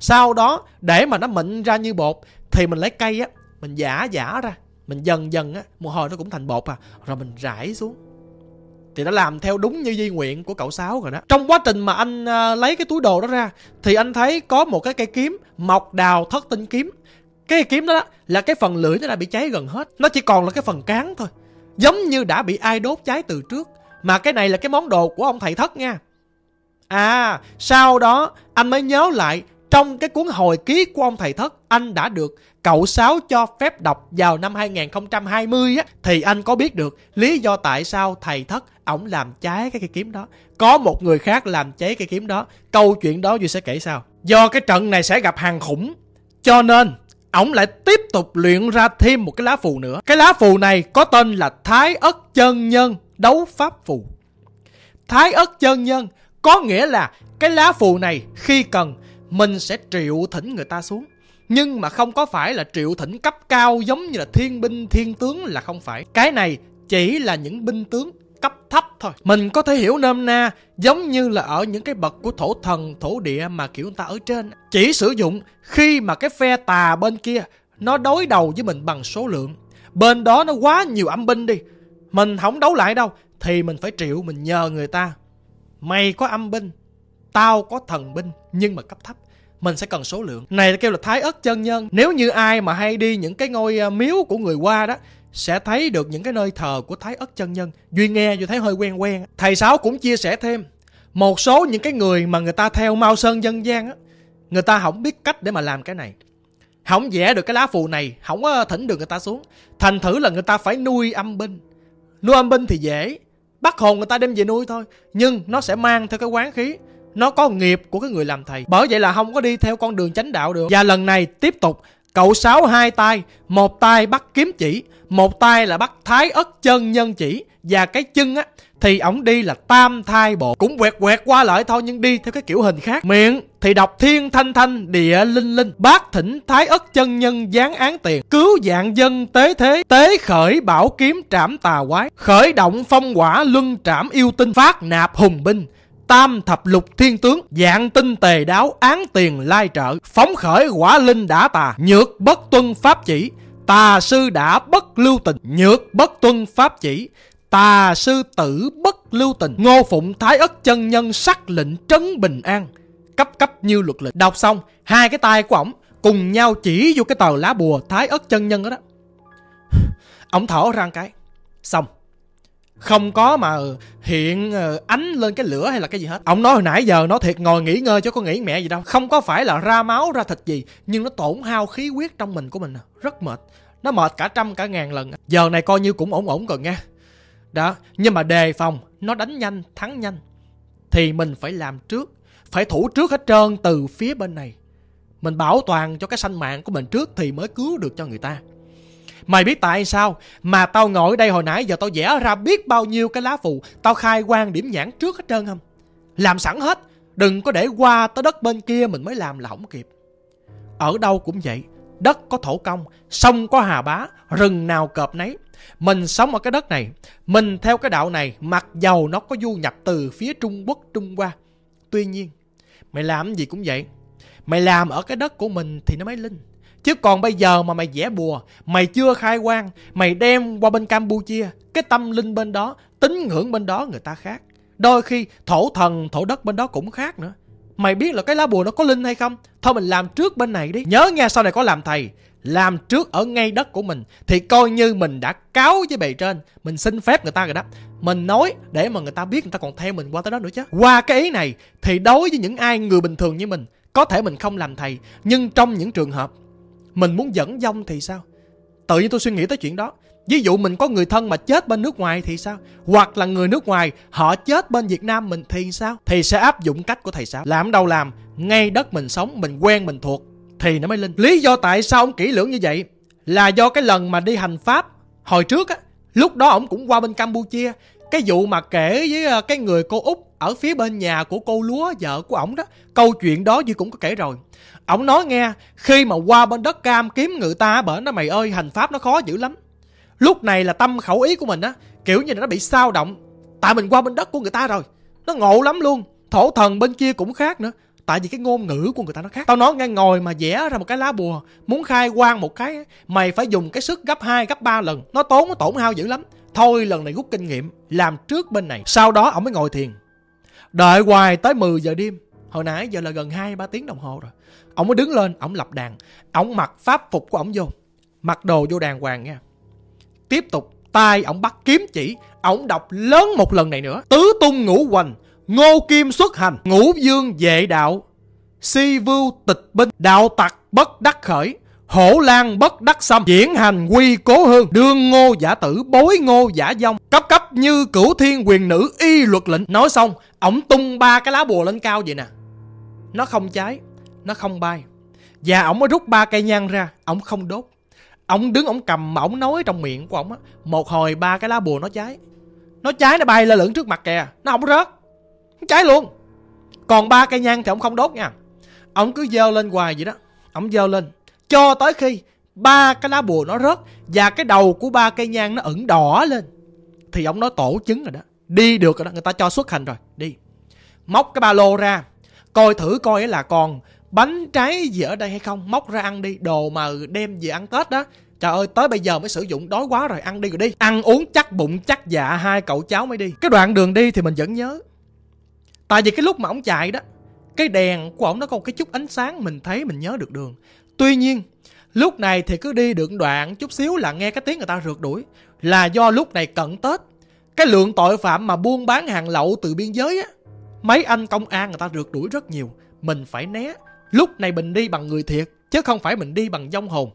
S1: Sau đó để mà nó mịn ra như bột thì mình lấy cây á mình giả giả ra mình dần dần á một hồi nó cũng thành bột à rồi mình rải xuống. Thì đã làm theo đúng như di nguyện của cậu sáu rồi đó. Trong quá trình mà anh à, lấy cái túi đồ đó ra thì anh thấy có một cái cây kiếm mọc đào thất tinh kiếm. Cái cây kiếm đó, đó là cái phần lưỡi nó đã bị cháy gần hết. Nó chỉ còn là cái phần cán thôi. Giống như đã bị ai đốt cháy từ trước. Mà cái này là cái món đồ của ông thầy thất nha. À sau đó anh mới nhớ lại trong cái cuốn hồi ký của ông thầy thất, anh đã được cậu sáu cho phép đọc vào năm 2020 á, thì anh có biết được lý do tại sao thầy thất ổng làm cháy cái cây kiếm đó. Có một người khác làm cháy cây kiếm đó. Câu chuyện đó duy sẽ kể sao do cái trận này sẽ gặp hàng khủng, cho nên ổng lại tiếp tục luyện ra thêm một cái lá phù nữa. Cái lá phù này có tên là thái ất chân nhân, đấu pháp phù. Thái ất chân nhân có nghĩa là cái lá phù này khi cần, mình sẽ triệu thỉnh người ta xuống. Nhưng mà không có phải là triệu thỉnh cấp cao giống như là thiên binh, thiên tướng là không phải. Cái này chỉ là những binh tướng cấp thấp thôi. Mình có thể hiểu nôm na giống như là ở những cái bậc của thổ thần, thổ địa mà kiểu người ta ở trên. Chỉ sử dụng khi mà cái phe tà bên kia nó đối đầu với mình bằng số lượng. Bên đó nó quá nhiều âm binh đi. Mình không đấu lại đâu, thì mình phải triệu mình nhờ người ta. Mày có âm binh, tao có thần binh, nhưng mà cấp thấp, mình sẽ cần số lượng. Này kêu là thái ất chân nhân. Nếu như ai mà hay đi những cái ngôi à, miếu của người qua đó sẽ thấy được những cái nơi thờ của thái ất chân nhân. Duy nghe duy thấy hơi quen quen. Thầy sáu cũng chia sẻ thêm, một số những cái người mà người ta theo mao sơn dân gian á, người ta không biết cách để mà làm cái này. Không vẽ được cái lá phù này, không có thỉnh được người ta xuống. Thành thử là người ta phải nuôi âm binh. Nuôi âm binh thì dễ, bắt hồn người ta đem về nuôi thôi, nhưng nó sẽ mang theo cái quán khí. Nó có nghiệp của cái người làm thầy. Bởi vậy là không có đi theo con đường chánh đạo được. Và lần này tiếp tục, cậu sáu hai tay, một tay bắt kiếm chỉ một tay là bắt thái ất chân nhân chỉ và cái chân á, thì ổng đi là tam thai bộ. Cũng quẹt quẹt qua lại thôi, nhưng đi theo cái kiểu hình khác. Miệng thì đọc thiên thanh thanh, địa linh linh. Bác thỉnh thái ất chân nhân giáng án tiền. Cứu dạng dân tế thế, tế khởi bảo kiếm trảm tà quái. Khởi động phong quả luân trảm yêu tinh. Phát nạp hùng binh. Tam thập lục thiên tướng. Dạng tinh tề đáo, án tiền lai trợ. Phóng khởi quả linh đã tà. Nhược bất tuân pháp chỉ tà sư đã bất lưu tình. Nhược bất tuân pháp chỉ. Tà sư tử bất lưu tình. Ngô phụng thái ất chân nhân sắc lệnh trấn bình an. Cấp cấp như luật lệnh đọc xong, hai cái tay của ổng cùng nhau chỉ vô cái tờ lá bùa thái ất chân nhân đó đó. Ổng thở ra cái. Xong không có mà ờ, hiện ờ, ánh lên cái lửa hay là cái gì hết. Ông nói hồi nãy giờ nó thiệt ngồi nghỉ ngơi chứ có nghĩ mẹ gì đâu. Không có phải là ra máu, ra thịt gì, nhưng nó tổn hao khí huyết trong mình của mình rất mệt. Nó mệt cả trăm, cả ngàn lần. Giờ này coi như cũng ổn ổn rồi nha đó, nhưng mà đề phòng, nó đánh nhanh, thắng nhanh. Thì mình phải làm trước, phải thủ trước hết trơn từ phía bên này. Mình bảo toàn cho cái sanh mạng của mình trước thì mới cứu được cho người ta. Mày biết tại sao mà tao ngồi đây hồi nãy giờ tao vẽ ra biết bao nhiêu cái lá phù? Tao khai quan điểm nhãn trước hết trơn không? Làm sẵn hết. Đừng có để qua tới đất bên kia mình mới làm là không kịp. Ở đâu cũng vậy. Đất có thổ công, Sông có hà bá, Rừng nào cọp nấy. Mình sống ở cái đất này. Mình theo cái đạo này, Mặc dầu nó có du nhập từ phía Trung Quốc, Trung Hoa. Tuy nhiên, Mày làm gì cũng vậy. Mày làm ở cái đất của mình thì nó mới linh. Chứ còn bây giờ mà mày vẽ bùa, mày chưa khai quang, mày đem qua bên Campuchia, cái tâm linh bên đó, tín ngưỡng bên đó người ta khác. Đôi khi thổ thần, thổ đất bên đó cũng khác nữa. Mày biết là cái lá bùa nó có linh hay không? Thôi mình làm trước bên này đi. Nhớ nha sau này có làm thầy. Làm trước ở ngay đất của mình Thì coi như mình đã cáo với bề trên Mình xin phép người ta rồi đó Mình nói để mà người ta biết người ta còn theo mình qua tới đó nữa chứ Qua cái ý này Thì đối với những ai người bình thường như mình Có thể mình không làm thầy Nhưng trong những trường hợp mình muốn dẫn dông thì sao? Tự nhiên tôi suy nghĩ tới chuyện đó. Ví dụ mình có người thân mà chết bên nước ngoài thì sao? Hoặc là người nước ngoài, họ chết bên việt nam mình thì sao? Thì sẽ áp dụng cách của thầy sao làm đâu làm? Ngay đất mình sống, mình quen, mình thuộc thì nó mới linh. Lý do tại sao ông kỹ lưỡng như vậy? Là do cái lần mà đi hành pháp hồi trước á, lúc đó ông cũng qua bên campuchia cái vụ mà kể với ờ, cái người cô út ở phía bên nhà của cô lúa vợ của ổng đó câu chuyện đó duy cũng có kể rồi. Ổng nói nghe khi mà qua bên đất cam kiếm người ta bởi nó mày ơi hành pháp nó khó dữ lắm. Lúc này là tâm khẩu ý của mình á kiểu như là nó bị sao động. Tại mình qua bên đất của người ta rồi nó ngộ lắm luôn. Thổ thần bên kia cũng khác nữa. Tại vì cái ngôn ngữ của người ta nó khác. Tao nói nghe ngồi mà vẽ ra một cái lá bùa muốn khai quang một cái mày phải dùng cái sức gấp 2, gấp 3 lần. Nó tốn nó tổn hao dữ lắm thôi lần này rút kinh nghiệm, làm trước bên này. Sau đó ông mới ngồi thiền. Đợi hoài tới 10 giờ đêm. Hồi nãy giờ là gần hai, ba tiếng đồng hồ rồi. Ông mới đứng lên, ông lập đàn. Ông mặc pháp phục của ông vô. Mặc đồ vô đàng hoàng nha. Tiếp tục, tay ông bắt kiếm chỉ. Ông đọc lớn một lần này nữa. Tứ tung ngũ hoành, ngô kim xuất hành, ngũ dương vệ đạo, si vưu tịch binh, đạo tặc bất đắc khởi hổ lan bất đắc xâm, diễn hành quy cố hương, đương ngô giả tử bối ngô giả dông. Cấp cấp như cửu thiên quyền nữ y luật lệnh. Nói xong, ổng tung ba cái lá bùa lên cao vậy nè. Nó không cháy, nó không bay. Và ổng mới rút ba cây nhang ra, ổng không đốt. Ổng đứng ổng cầm mà ổng nói trong miệng của ổng á, một hồi ba cái lá bùa nó cháy. Nó cháy, nó bay lên lửng trước mặt kìa. Nó không rớt, nó cháy luôn. Còn ba cây nhang thì ổng không đốt nha. Ổng cứ dơ lên hoài vậy đó. Ổng dơ lên cho tới khi ba cái lá bùa nó rớt và cái đầu của ba cây nhang nó ửng đỏ lên, thì ông nói tổ chứng rồi đó. Đi được rồi đó, người ta cho xuất hành rồi, đi. Móc cái ba lô ra, coi thử coi là còn bánh trái gì ở đây hay không. Móc ra ăn đi, đồ mà đem về ăn tết đó. Trời ơi, tới bây giờ mới sử dụng, đói quá rồi, ăn đi rồi đi. Ăn uống chắc bụng, chắc dạ hai cậu cháu mới đi. Cái đoạn đường đi thì mình vẫn nhớ. Tại vì cái lúc mà ông chạy đó, cái đèn của ông nó có một cái chút ánh sáng, mình thấy, mình nhớ được đường tuy nhiên, lúc này thì cứ đi được đoạn chút xíu là nghe cái tiếng người ta rượt đuổi. Là do lúc này cận tết, cái lượng tội phạm mà buôn bán hàng lậu từ biên giới á, mấy anh công an người ta rượt đuổi rất nhiều. Mình phải né, lúc này mình đi bằng người thiệt, chứ không phải mình đi bằng dông hồn.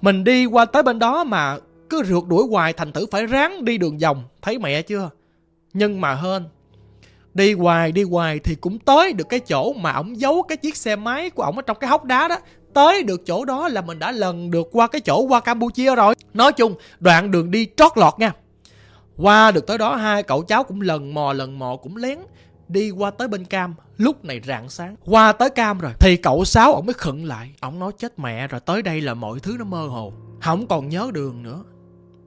S1: Mình đi qua tới bên đó mà cứ rượt đuổi hoài, thành thử phải ráng đi đường vòng, thấy mẹ chưa? Nhưng mà hên, đi hoài đi hoài thì cũng tới được cái chỗ mà ổng giấu cái chiếc xe máy của ổng ở trong cái hốc đá đó tới được chỗ đó là mình đã lần được qua cái chỗ qua campuchia rồi. Nói chung, đoạn đường đi trót lọt nha. Qua được tới đó, hai cậu cháu cũng lần mò lần mò, cũng lén đi qua tới bên cam. Lúc này rạng sáng, qua tới cam rồi, thì cậu sáu ổng mới khựng lại. Ổng nói, chết mẹ rồi, tới đây là mọi thứ nó mơ hồ. Không còn nhớ đường nữa.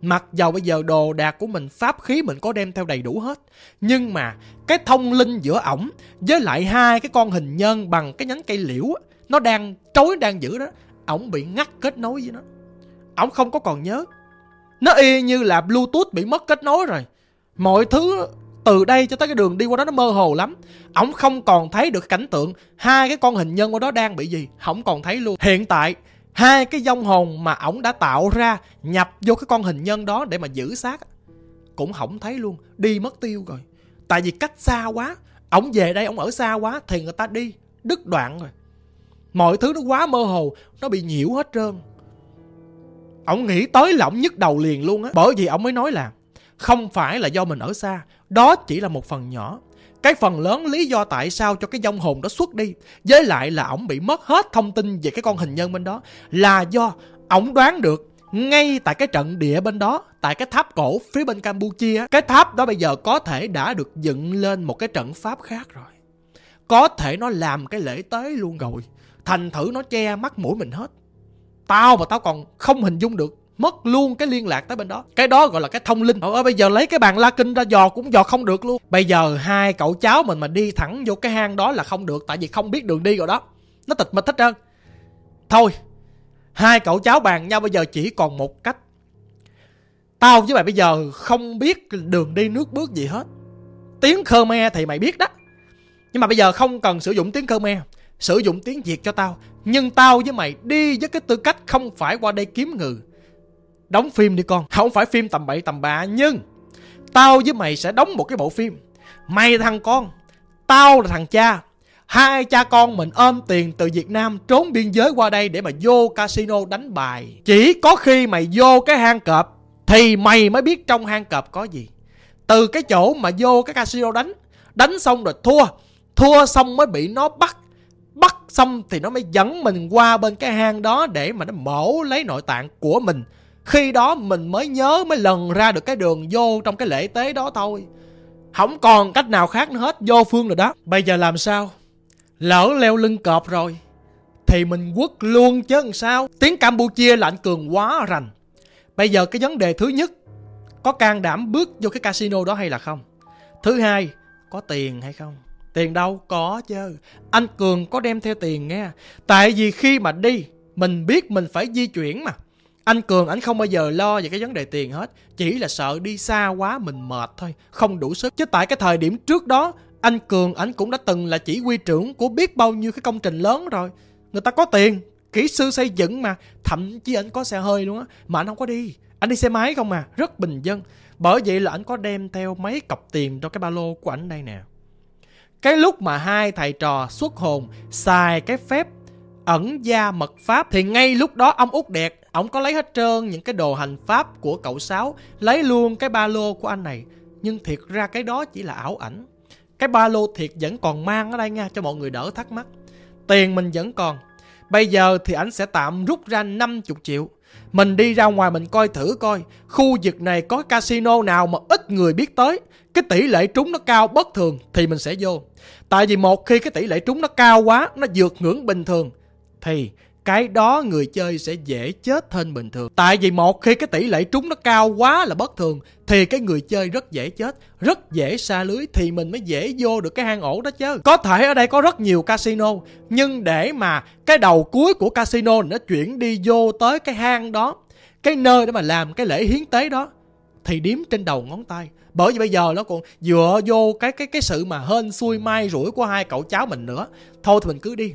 S1: Mặc dầu bây giờ đồ đạc của mình, pháp khí mình có đem theo đầy đủ hết, nhưng mà cái thông linh giữa ổng với lại hai cái con hình nhân bằng cái nhánh cây liễu nó đang trối đang giữ đó. Ổng bị ngắt kết nối với nó. Ổng không có còn nhớ. Nó y như là bluetooth bị mất kết nối rồi. Mọi thứ từ đây cho tới cái đường đi qua đó nó mơ hồ lắm. Ổng không còn thấy được cảnh tượng hai cái con hình nhân qua đó đang bị gì. Không còn thấy luôn. Hiện tại, hai cái dông hồn mà ổng đã tạo ra nhập vô cái con hình nhân đó để mà giữ xác cũng không thấy luôn. Đi mất tiêu rồi. Tại vì cách xa quá. Ổng về đây, ổng ở xa quá thì người ta đi. Đứt đoạn rồi mọi thứ nó quá mơ hồ, nó bị nhiễu hết trơn. Ổng nghĩ tới là ổng nhức đầu liền luôn á, bởi vì ổng mới nói là không phải là do mình ở xa, đó chỉ là một phần nhỏ. Cái phần lớn lý do tại sao cho cái dông hồn đó xuất đi, với lại là ổng bị mất hết thông tin về cái con hình nhân bên đó, là do ổng đoán được ngay tại cái trận địa bên đó, tại cái tháp cổ phía bên campuchia cái tháp đó bây giờ có thể đã được dựng lên một cái trận pháp khác rồi. Có thể nó làm cái lễ tế luôn rồi thành thử nó che mắt mũi mình hết. Tao mà tao còn không hình dung được, mất luôn cái liên lạc tới bên đó. Cái đó gọi là cái thông linh. Ở bây giờ lấy cái bàn la kinh ra dò cũng dò không được luôn. Bây giờ hai cậu cháu mình mà đi thẳng vô cái hang đó là không được, tại vì không biết đường đi rồi đó. Nó tịch mịch hết trơn. Thôi, hai cậu cháu bàn nhau bây giờ chỉ còn một cách. Tao với mày bây giờ không biết đường đi nước bước gì hết. Tiếng khmer thì mày biết đó. Nhưng mà bây giờ không cần sử dụng tiếng khmer sử dụng tiếng việt cho tao, nhưng tao với mày đi với cái tư cách không phải qua đây kiếm ngừ. Đóng phim đi con. Không phải phim tầm bậy, tầm bạ, nhưng tao với mày sẽ đóng một cái bộ phim. Mày là thằng con, tao là thằng cha. Hai cha con mình ôm tiền từ việt nam trốn biên giới qua đây để mà vô casino đánh bài. Chỉ có khi mày vô cái hang cọp thì mày mới biết trong hang cọp có gì. Từ cái chỗ mà vô cái casino đánh đánh xong rồi thua. Thua xong mới bị nó bắt bắt xong thì nó mới dẫn mình qua bên cái hang đó để mà nó mổ lấy nội tạng của mình. Khi đó mình mới nhớ, mới lần ra được cái đường vô trong cái lễ tế đó thôi. Không còn cách nào khác nữa hết, vô phương rồi đó. Bây giờ làm sao? Lỡ leo lưng cọp rồi, thì mình quất luôn chứ làm sao? Tiếng campuchia lạnh cường quá rành. Bây giờ cái vấn đề thứ nhất, có can đảm bước vô cái casino đó hay là không? Thứ hai, có tiền hay không? Tiền đâu có chứ. Anh cường có đem theo tiền nghe. Tại vì khi mà đi, mình biết mình phải di chuyển mà. Anh cường anh không bao giờ lo về cái vấn đề tiền hết. Chỉ là sợ đi xa quá mình mệt thôi, không đủ sức. Chứ tại cái thời điểm trước đó, anh cường anh cũng đã từng là chỉ huy trưởng của biết bao nhiêu cái công trình lớn rồi. Người ta có tiền, kỹ sư xây dựng mà. Thậm chí anh có xe hơi luôn á. Mà anh không có đi. Anh đi xe máy không mà rất bình dân. Bởi vậy là anh có đem theo mấy cọc tiền trong cái ba lô của anh đây nè cái lúc mà hai thầy trò xuất hồn, xài cái phép ẩn gia mật pháp, thì ngay lúc đó ông út đẹp ổng có lấy hết trơn những cái đồ hành pháp của cậu sáu, lấy luôn cái ba lô của anh này. Nhưng thiệt ra cái đó chỉ là ảo ảnh. Cái ba lô thiệt vẫn còn mang ở đây nha, cho mọi người đỡ thắc mắc. Tiền mình vẫn còn bây giờ thì ảnh sẽ tạm rút ra 50 triệu. Mình đi ra ngoài mình coi thử coi, khu vực này có casino nào mà ít người biết tới. Cái tỷ lệ trúng nó cao bất thường thì mình sẽ vô. Tại vì một khi cái tỷ lệ trúng nó cao quá, nó vượt ngưỡng bình thường, thì cái đó người chơi sẽ dễ chết hơn bình thường. Tại vì một khi cái tỷ lệ trúng nó cao quá là bất thường thì cái người chơi rất dễ chết, rất dễ xa lưới thì mình mới dễ vô được cái hang ổ đó chứ. Có thể ở đây có rất nhiều casino nhưng để mà cái đầu cuối của casino nó chuyển đi vô tới cái hang đó, cái nơi để mà làm cái lễ hiến tế đó thì điếm trên đầu ngón tay bởi vì bây giờ nó còn dựa vô cái cái cái sự mà hên xui mai rủi của hai cậu cháu mình nữa thôi thì mình cứ đi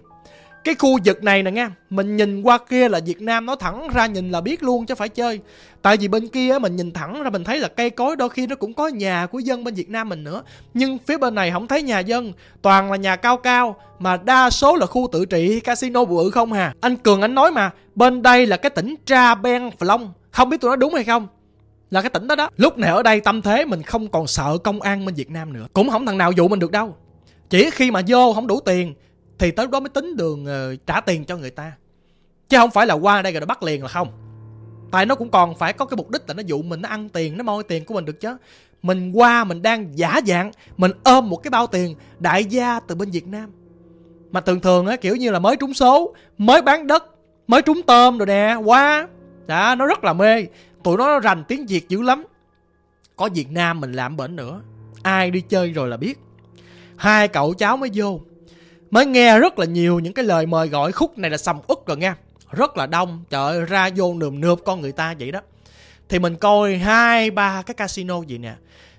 S1: cái khu vực này nè nha, mình nhìn qua kia là việt nam nó thẳng ra nhìn là biết luôn chứ phải chơi. Tại vì bên kia mình nhìn thẳng ra mình thấy là cây cối đôi khi nó cũng có nhà của dân bên việt nam mình nữa. Nhưng phía bên này không thấy nhà dân, toàn là nhà cao cao, mà đa số là khu tự trị, casino bự không hà. Anh cường anh nói mà, bên đây là cái tỉnh tra ben long. Không biết tôi nói đúng hay không? Là cái tỉnh đó đó. Lúc này ở đây tâm thế mình không còn sợ công an bên việt nam nữa. Cũng không thằng nào dụ mình được đâu. Chỉ khi mà vô không đủ tiền thì tới đó mới tính đường uh, trả tiền cho người ta. Chứ không phải là qua đây rồi bắt liền là không. Tại nó cũng còn phải có cái mục đích là nó dụ mình nó ăn tiền nó moi tiền của mình được chứ. Mình qua mình đang giả dạng mình ôm một cái bao tiền đại gia từ bên việt nam. Mà thường thường á kiểu như là mới trúng số mới bán đất mới trúng tôm rồi nè qua đã nó rất là mê. Tụi nó rành tiếng việt dữ lắm. Có việt nam mình làm bển nữa. Ai đi chơi rồi là biết. Hai cậu cháu mới vô mới nghe rất là nhiều những cái lời mời gọi khúc này là sầm ức rồi nha rất là đông. Trời ơi, ra vô nườm nượp con người ta vậy đó. Thì mình coi hai, ba cái casino gì nè.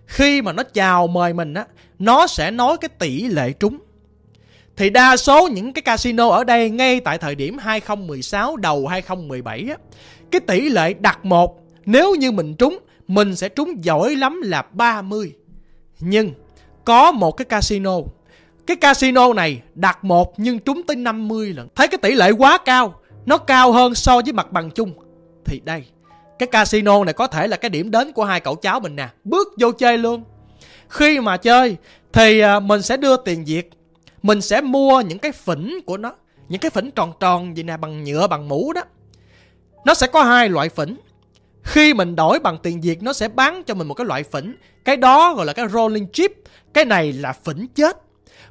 S1: Khi mà nó chào mời mình á, nó sẽ nói cái tỷ lệ trúng. Thì đa số những cái casino ở đây ngay tại thời điểm 2016 đầu 2017 á, cái tỷ lệ đặt một, nếu như mình trúng, mình sẽ trúng giỏi lắm là 30 nhưng có một cái casino cái casino này đặt một nhưng trúng tới 50 lần. Thấy cái tỷ lệ quá cao, nó cao hơn so với mặt bằng chung. Thì đây, cái casino này có thể là cái điểm đến của hai cậu cháu mình nè. Bước vô chơi luôn. Khi mà chơi thì à, mình sẽ đưa tiền Việt. Mình sẽ mua những cái phỉnh của nó. Những cái phỉnh tròn tròn gì nè bằng nhựa bằng mũ đó. Nó sẽ có hai loại phỉnh. Khi mình đổi bằng tiền Việt nó sẽ bán cho mình một cái loại phỉnh. Cái đó gọi là cái rolling chip. Cái này là phỉnh chết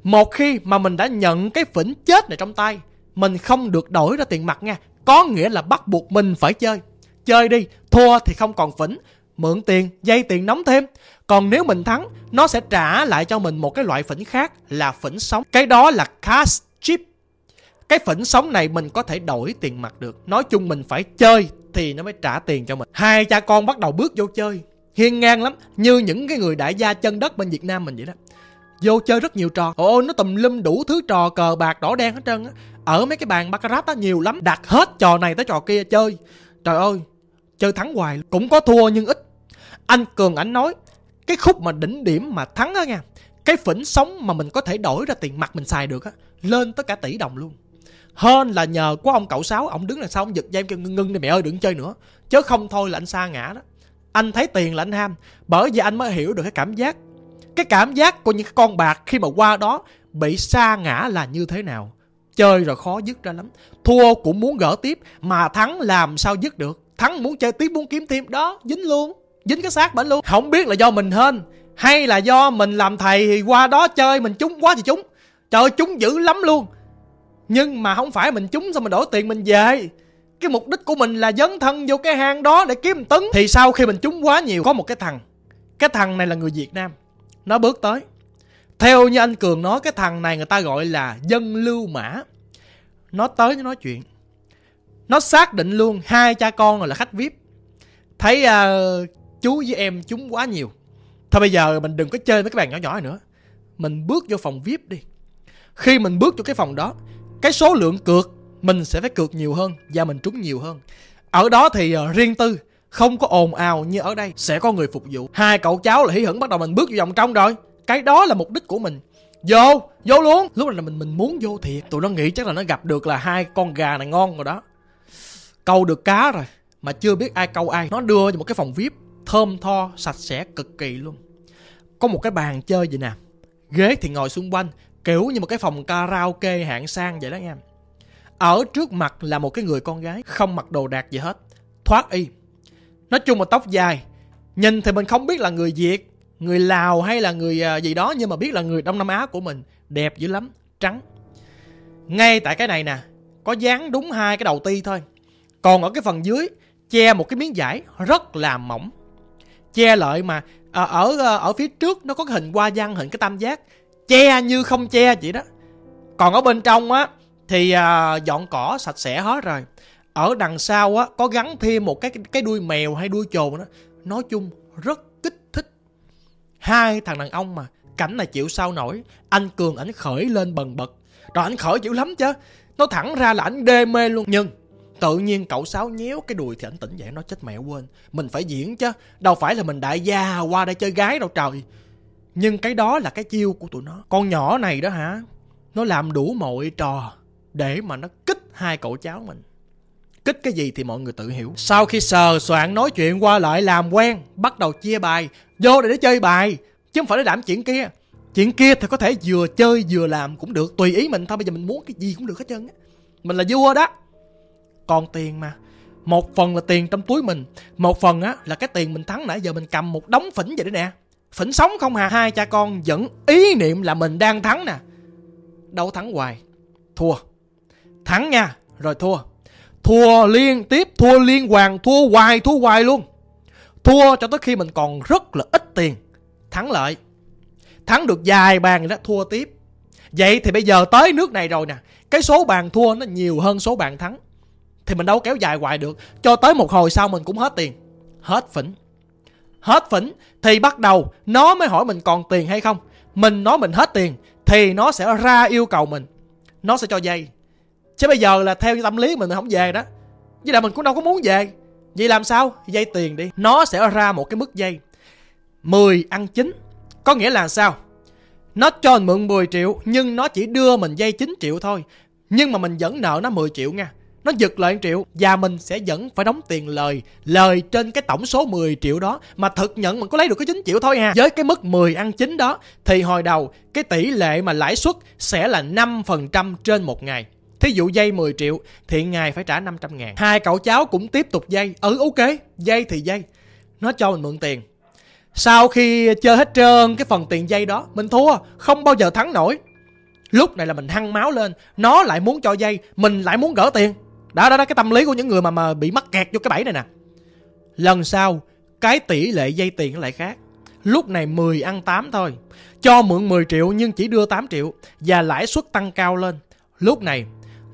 S1: một khi mà mình đã nhận cái phỉnh chết này trong tay, mình không được đổi ra tiền mặt nha. Có nghĩa là bắt buộc mình phải chơi. Chơi đi, thua thì không còn phỉnh. Mượn tiền, dây tiền nóng thêm. Còn nếu mình thắng, nó sẽ trả lại cho mình một cái loại phỉnh khác là phỉnh sống. Cái đó là cash chip. Cái phỉnh sống này mình có thể đổi tiền mặt được. Nói chung mình phải chơi thì nó mới trả tiền cho mình. Hai cha con bắt đầu bước vô chơi. Hiên ngang lắm, như những cái người đại gia chân đất bên việt nam mình vậy đó vô chơi rất nhiều trò. Ôi nó tùm lum đủ thứ trò cờ bạc đỏ đen hết trơn á. Ở mấy cái bàn baccarat á, nhiều lắm. Đặt hết trò này tới trò kia chơi. Trời ơi, chơi thắng hoài cũng có thua nhưng ít. Anh cường ảnh nói, cái khúc mà đỉnh điểm mà thắng á nha, cái phỉnh sống mà mình có thể đổi ra tiền mặt mình xài được á, lên tới cả tỷ đồng luôn. Hơn là nhờ có ông cậu sáu ông đứng là sao ông giật dây kêu, ngưng ngưng đi mẹ ơi, đừng chơi nữa. Chứ không thôi là anh xa ngã đó. Anh thấy tiền là anh ham, bởi vì anh mới hiểu được cái cảm giác cái cảm giác của những con bạc khi mà qua đó bị sa ngã là như thế nào? Chơi rồi khó dứt ra lắm. Thua cũng muốn gỡ tiếp, mà thắng làm sao dứt được? Thắng muốn chơi tiếp, muốn kiếm thêm. Đó, dính luôn. Dính cái xác bệnh luôn. Không biết là do mình hên, hay là do mình làm thầy thì qua đó chơi mình trúng quá thì trúng. Trời, trúng dữ lắm luôn. Nhưng mà không phải mình trúng xong mình đổi tiền mình về. Cái mục đích của mình là dấn thân vô cái hang đó để kiếm tấn. Thì sau khi mình trúng quá nhiều, có một cái thằng. Cái thằng này là người việt nam nó bước tới. Theo như anh cường nói cái thằng này người ta gọi là dân lưu mã. Nó tới nó nói chuyện. Nó xác định luôn hai cha con rồi là khách vip thấy uh, chú với em chúng quá nhiều. Thôi bây giờ mình đừng có chơi với cái bàn nhỏ nhỏ này nữa. Mình bước vô phòng vip đi. Khi mình bước vô cái phòng đó cái số lượng cược mình sẽ phải cược nhiều hơn và mình trúng nhiều hơn. Ở đó thì uh, riêng tư không có ồn ào như ở đây, sẽ có người phục vụ. Hai cậu cháu là hí hửng bắt đầu mình bước vào vòng trong rồi. Cái đó là mục đích của mình. Vô vô luôn. Lúc này là mình mình muốn vô thiệt. Tụi nó nghĩ chắc là nó gặp được là hai con gà này ngon rồi đó. Câu được cá rồi, mà chưa biết ai câu ai. Nó đưa cho một cái phòng vip thơm tho, sạch sẽ, cực kỳ luôn. Có một cái bàn chơi vậy nè. Ghế thì ngồi xung quanh, kiểu như một cái phòng karaoke hạng sang vậy đó nha. Ở trước mặt là một cái người con gái, không mặc đồ đạc gì hết. Thoát y nói chung là tóc dài. Nhìn thì mình không biết là người việt người lào hay là người à, gì đó nhưng mà biết là người đông nam á của mình đẹp dữ lắm trắng. Ngay tại cái này nè có dán đúng hai cái đầu ti thôi. Còn ở cái phần dưới che một cái miếng vải rất là mỏng. Che lợi mà à, ở à, ở phía trước nó có cái hình hoa văn hình cái tam giác. Che như không che vậy đó. Còn ở bên trong á thì à, dọn cỏ sạch sẽ hết rồi ở đằng sau á, có gắn thêm một cái cái đuôi mèo hay đuôi chồn đó nói chung, rất kích thích. Hai thằng đàn ông mà, cảnh này chịu sao nổi. Anh cường ảnh khởi lên bần bật. Rồi ảnh khởi chịu lắm chứ. Nó thẳng ra là ảnh đê mê luôn. Nhưng, tự nhiên cậu sáu nhéo cái đùi thì ảnh tỉnh dậy nó chết mẹ quên. Mình phải diễn chứ, đâu phải là mình đại gia qua đây chơi gái đâu trời. Nhưng cái đó là cái chiêu của tụi nó. Con nhỏ này đó hả, nó làm đủ mọi trò để mà nó kích hai cậu cháu mình kích cái gì thì mọi người tự hiểu. Sau khi sờ soạn nói chuyện qua lại làm quen, bắt đầu chia bài, vô để để chơi bài, chứ không phải để đảm chuyện kia. Chuyện kia thì có thể vừa chơi vừa làm cũng được, tùy ý mình thôi, bây giờ mình muốn cái gì cũng được hết trơn á. Mình là vua đó. Còn tiền mà, một phần là tiền trong túi mình, một phần á là cái tiền mình thắng nãy giờ mình cầm một đống phỉnh vậy đấy nè. Phỉnh sống không hà, hai cha con vẫn ý niệm là mình đang thắng nè. Đâu thắng hoài? Thua. Thắng nha, rồi thua thua liên tiếp, thua liên hoàn, thua hoài thua hoài luôn. Thua cho tới khi mình còn rất là ít tiền. Thắng lợi. Thắng được vài bàn đó thua tiếp. Vậy thì bây giờ tới nước này rồi nè. Cái số bàn thua nó nhiều hơn số bàn thắng. Thì mình đâu kéo dài hoài được. Cho tới một hồi sau mình cũng hết tiền. Hết phỉnh. Hết phỉnh thì bắt đầu nó mới hỏi mình còn tiền hay không. Mình nói mình hết tiền thì nó sẽ ra yêu cầu mình. Nó sẽ cho dây chứ bây giờ là theo tâm lý mình không về đó. Với lại mình cũng đâu có muốn về. Vậy làm sao? Dây tiền đi. Nó sẽ ra một cái mức dây. 10 ăn chính có nghĩa là sao? Nó cho mình mượn 10 triệu, nhưng nó chỉ đưa mình dây 9 triệu thôi. Nhưng mà mình vẫn nợ nó 10 triệu nha. Nó giật lại 1 triệu. Và mình sẽ vẫn phải đóng tiền lời lời trên cái tổng số 10 triệu đó. Mà thực nhận mình có lấy được cái 9 triệu thôi ha với cái mức 10 ăn 9 đó, thì hồi đầu cái tỷ lệ mà lãi suất sẽ là 5% trên một ngày. Thí dụ dây 10 triệu thì ngài phải trả 500 ngàn. Hai cậu cháu cũng tiếp tục dây. Ừ ok, dây thì dây. Nó cho mình mượn tiền. Sau khi chơi hết trơn cái phần tiền dây đó, mình thua, không bao giờ thắng nổi. Lúc này là mình hăng máu lên, nó lại muốn cho dây, mình lại muốn gỡ tiền. Đó đó đó cái tâm lý của những người mà mà bị mắc kẹt vô cái bẫy này nè. Lần sau, cái tỷ lệ dây tiền lại khác. Lúc này 10 ăn 8 thôi. Cho mượn 10 triệu nhưng chỉ đưa 8 triệu và lãi suất tăng cao lên. Lúc này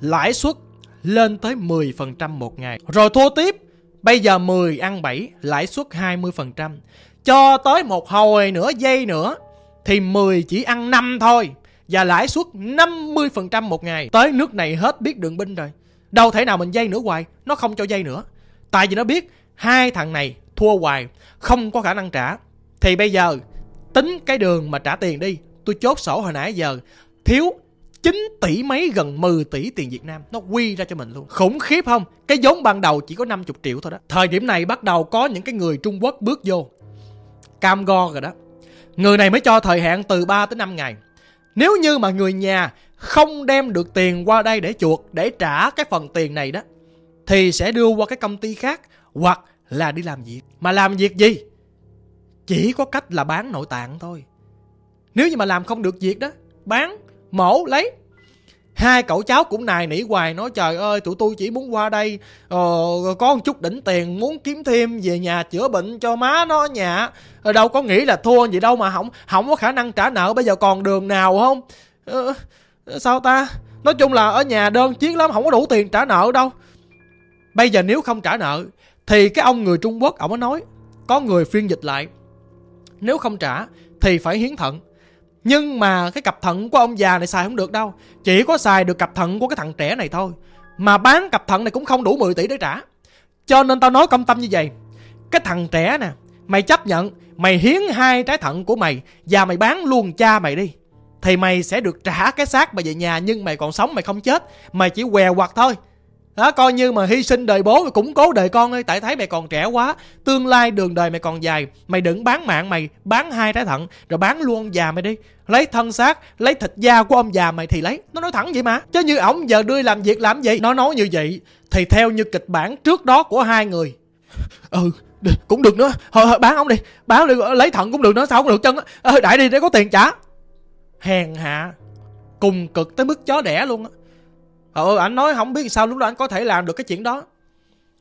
S1: lãi suất lên tới 10% một ngày. Rồi thua tiếp, bây giờ 10 ăn 7, lãi suất 20%. Cho tới một hồi nữa, giây nữa, thì 10 chỉ ăn 5 thôi. Và lãi suất 50% một ngày. Tới nước này hết biết đường binh rồi. Đâu thể nào mình dây nữa hoài, nó không cho dây nữa. Tại vì nó biết hai thằng này thua hoài, không có khả năng trả. Thì bây giờ tính cái đường mà trả tiền đi. Tôi chốt sổ hồi nãy giờ thiếu 9 tỷ mấy gần 10 tỷ tiền Việt Nam. Nó quy ra cho mình luôn. Khủng khiếp không? Cái vốn ban đầu chỉ có 50 triệu thôi đó. Thời điểm này bắt đầu có những cái người Trung Quốc bước vô. Cam go rồi đó. Người này mới cho thời hạn từ 3 tới 5 ngày. Nếu như mà người nhà không đem được tiền qua đây để chuộc, để trả cái phần tiền này đó, thì sẽ đưa qua cái công ty khác, hoặc là đi làm việc. Mà làm việc gì? Chỉ có cách là bán nội tạng thôi. Nếu như mà làm không được việc đó, bán mổ lấy. Hai cậu cháu cũng nài nỉ hoài nói trời ơi tụi tôi chỉ muốn qua đây ờ, có một chút đỉnh tiền muốn kiếm thêm về nhà chữa bệnh cho má nó nhà ờ, đâu có nghĩ là thua gì đâu mà không không có khả năng trả nợ bây giờ còn đường nào không? Ờ, ờ sao ta? Nói chung là ở nhà đơn chiến lắm không có đủ tiền trả nợ đâu. Bây giờ nếu không trả nợ thì cái ông người trung quốc ông mới nói có người phiên dịch lại. Nếu không trả thì phải hiến thận nhưng mà cái cặp thận của ông già này xài không được đâu. Chỉ có xài được cặp thận của cái thằng trẻ này thôi. Mà bán cặp thận này cũng không đủ 10 tỷ để trả. Cho nên tao nói công tâm như vậy. Cái thằng trẻ nè, Mày chấp nhận, Mày hiến hai trái thận của mày Và mày bán luôn cha mày đi. Thì mày sẽ được trả cái xác mày về nhà nhưng mày còn sống, mày không chết. Mày chỉ què quặt thôi đó coi như mà hy sinh đời bố củng cố đời con ơi. Tại thấy mày còn trẻ quá. Tương lai đường đời mày còn dài. Mày đừng bán mạng mày bán hai trái thận rồi bán luôn ông già mày đi. Lấy thân xác lấy thịt da của ông già mày thì lấy. Nó nói thẳng vậy mà. Chứ như ổng giờ đưa làm việc làm gì? Nó nói như vậy. Thì theo như kịch bản trước đó của hai người. Ừ cũng được nữa. Thôi, thôi bán ông đi. Bán đi lấy thận cũng được nữa. Sao không được chân á? Đại đi để có tiền trả. Hèn hạ. Cùng cực tới mức chó đẻ luôn á ờ anh nói không biết sao lúc đó anh có thể làm được cái chuyện đó.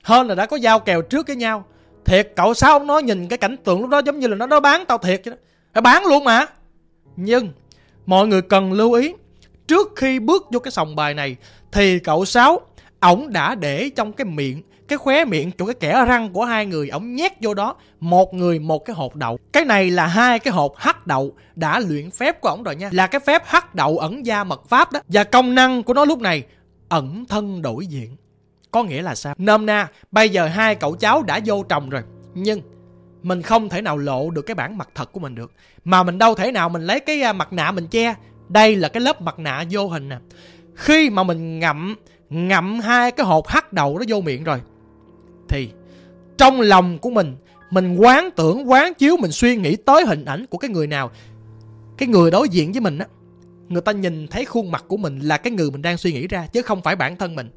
S1: Hơn là đã có giao kèo trước với nhau. Thiệt, cậu sao ông nói nhìn cái cảnh tượng lúc đó giống như là nó nó bán tao thiệt vậy đó. Phải bán luôn mà. Nhưng, mọi người cần lưu ý, trước khi bước vô cái sòng bài này, thì cậu sáu, ổng đã để trong cái miệng, cái khóe miệng chỗ cái kẻ răng của hai người, ổng nhét vô đó, một người, một cái hột đậu. Cái này là hai cái hột hắc đậu đã luyện phép của ổng rồi nha. Là cái phép hắc đậu ẩn gia mật pháp đó. Và công năng của nó lúc này ẩn thân đổi diện. Có nghĩa là sao? Nôm na, bây giờ hai cậu cháu đã vô trồng rồi. Nhưng mình không thể nào lộ được cái bản mặt thật của mình được. Mà mình đâu thể nào mình lấy cái à, mặt nạ mình che. Đây là cái lớp mặt nạ vô hình nè. Khi mà mình ngậm ngậm hai cái hộp hắt đầu đó vô miệng rồi, thì trong lòng của mình mình quán tưởng, quán chiếu, mình suy nghĩ tới hình ảnh của cái người nào, cái người đối diện với mình á người ta nhìn thấy khuôn mặt của mình là cái người mình đang suy nghĩ ra, chứ không phải bản thân mình.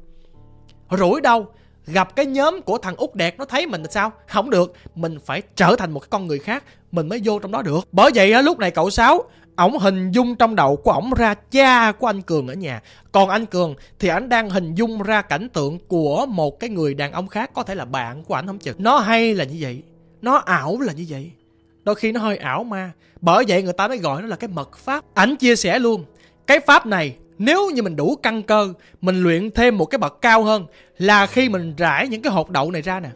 S1: Rủi đâu? Gặp cái nhóm của thằng út đẹp nó thấy mình là sao? Không được. Mình phải trở thành một cái con người khác. Mình mới vô trong đó được. Bởi vậy á, lúc này cậu sáu, ổng hình dung trong đầu của ổng ra cha của anh cường ở nhà. Còn anh cường thì ảnh đang hình dung ra cảnh tượng của một cái người đàn ông khác, có thể là bạn của ảnh, không chừng. Nó hay là như vậy? Nó ảo là như vậy? Đôi khi nó hơi ảo ma. Bởi vậy người ta mới gọi nó là cái mật pháp. Ảnh chia sẻ luôn, cái pháp này nếu như mình đủ căn cơ, mình luyện thêm một cái bậc cao hơn là khi mình rải những cái hột đậu này ra nè.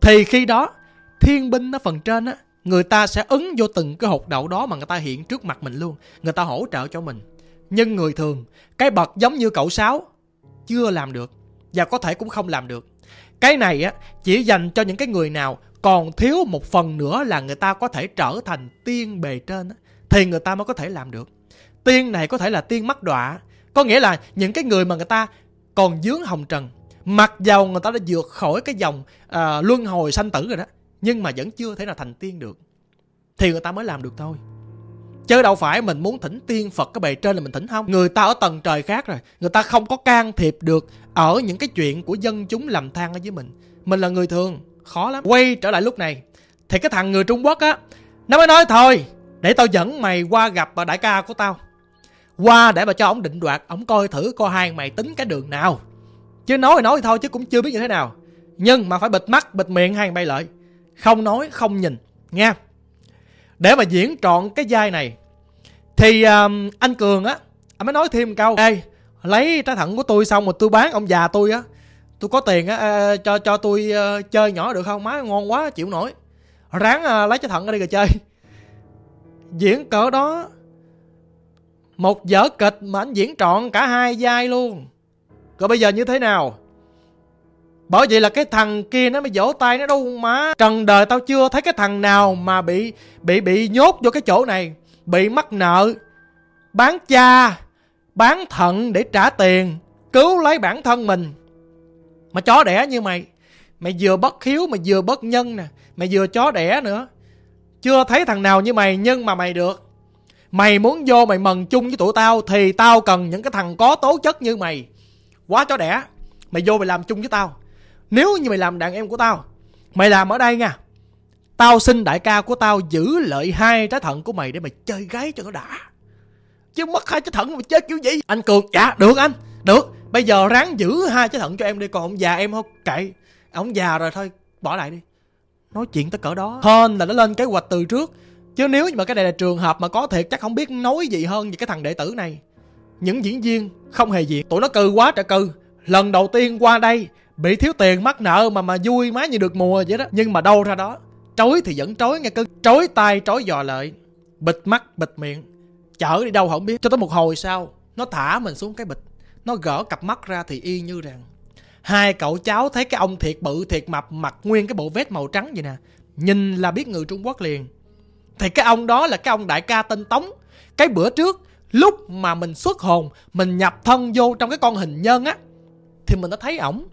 S1: Thì khi đó, thiên binh ở phần trên á, người ta sẽ ứng vô từng cái hột đậu đó mà người ta hiện trước mặt mình luôn. Người ta hỗ trợ cho mình. Nhưng người thường, cái bậc giống như cậu sáu, chưa làm được và có thể cũng không làm được. Cái này á, chỉ dành cho những cái người nào còn thiếu một phần nữa là người ta có thể trở thành tiên bề trên thì người ta mới có thể làm được. Tiên này có thể là tiên mắc đọa có nghĩa là những cái người mà người ta còn dướng hồng trần mặc dầu người ta đã vượt khỏi cái dòng à, luân hồi sanh tử rồi đó nhưng mà vẫn chưa thể nào thành tiên được thì người ta mới làm được thôi. Chứ đâu phải mình muốn thỉnh tiên phật cái bề trên là mình thỉnh không. Người ta ở tầng trời khác rồi người ta không có can thiệp được ở những cái chuyện của dân chúng làm than ở với mình. Mình là người thường khó lắm. Quay trở lại lúc này thì cái thằng người trung quốc á nó mới nói thôi để tao dẫn mày qua gặp bà đại ca của tao. Qua để mà cho ổng định đoạt ổng coi thử coi hai mày tính cái đường nào. Chứ nói thì nói thôi chứ cũng chưa biết như thế nào. Nhưng mà phải bịt mắt bịt miệng hai bay lợi. Không nói không nhìn nha để mà diễn trọn cái vai này thì um, anh cường á anh mới nói thêm câu. Ê lấy trái thận của tôi xong rồi tôi bán ông già tôi á tôi có tiền á cho cho tôi uh, chơi nhỏ được không? Má ngon quá chịu nổi. Ráng uh, lấy cái thận ra đi rồi chơi. Diễn cỡ đó một vở kịch mà anh diễn trọn cả hai vai luôn. Rồi bây giờ như thế nào? Bởi vậy là cái thằng kia nó mới vỗ tay nó đâu má. Trần đời tao chưa thấy cái thằng nào mà bị bị bị nhốt vô cái chỗ này. Bị mắc nợ bán cha bán thận để trả tiền cứu lấy bản thân mình mà chó đẻ như mày. Mày vừa bất hiếu mà vừa bất nhân nè. Mày vừa chó đẻ nữa. Chưa thấy thằng nào như mày, nhưng mà mày được. Mày muốn vô mày mần chung với tụi tao, thì tao cần những cái thằng có tố chất như mày. Quá chó đẻ. Mày vô mày làm chung với tao. Nếu như mày làm đàn em của tao, Mày làm ở đây nha. Tao xin đại ca của tao giữ lợi hai trái thận của mày để mày chơi gái cho nó đã. Chứ mất hai trái thận mày chơi kiểu gì Anh Cường dạ được anh, Được bây giờ ráng giữ hai trái thận cho em đi, Còn ông già em không? Kệ, Ông già rồi thôi, bỏ lại đi. Nói chuyện tới cỡ đó. Hơn là nó lên kế hoạch từ trước. Chứ nếu mà cái này là trường hợp mà có thiệt, chắc không biết nói gì hơn về cái thằng đệ tử này. Những diễn viên không hề diện Tụi nó cừ quá trời cừ. Lần đầu tiên qua đây, bị thiếu tiền mắc nợ mà mà vui má như được mùa vậy đó. Nhưng mà đâu ra đó trói thì vẫn trói nghe cứ trói tay trói giò lợi. Bịt mắt, bịt miệng. Chở đi đâu không biết. Cho tới một hồi sau, nó thả mình xuống cái bịch nó gỡ cặp mắt ra thì y như rằng hai cậu cháu thấy cái ông thiệt bự thiệt mập mặc nguyên cái bộ vest màu trắng vậy nè. Nhìn là biết người trung quốc liền. Thì cái ông đó là cái ông đại ca tên tống. Cái bữa trước lúc mà mình xuất hồn mình nhập thân vô trong cái con hình nhân á thì mình đã thấy ổng.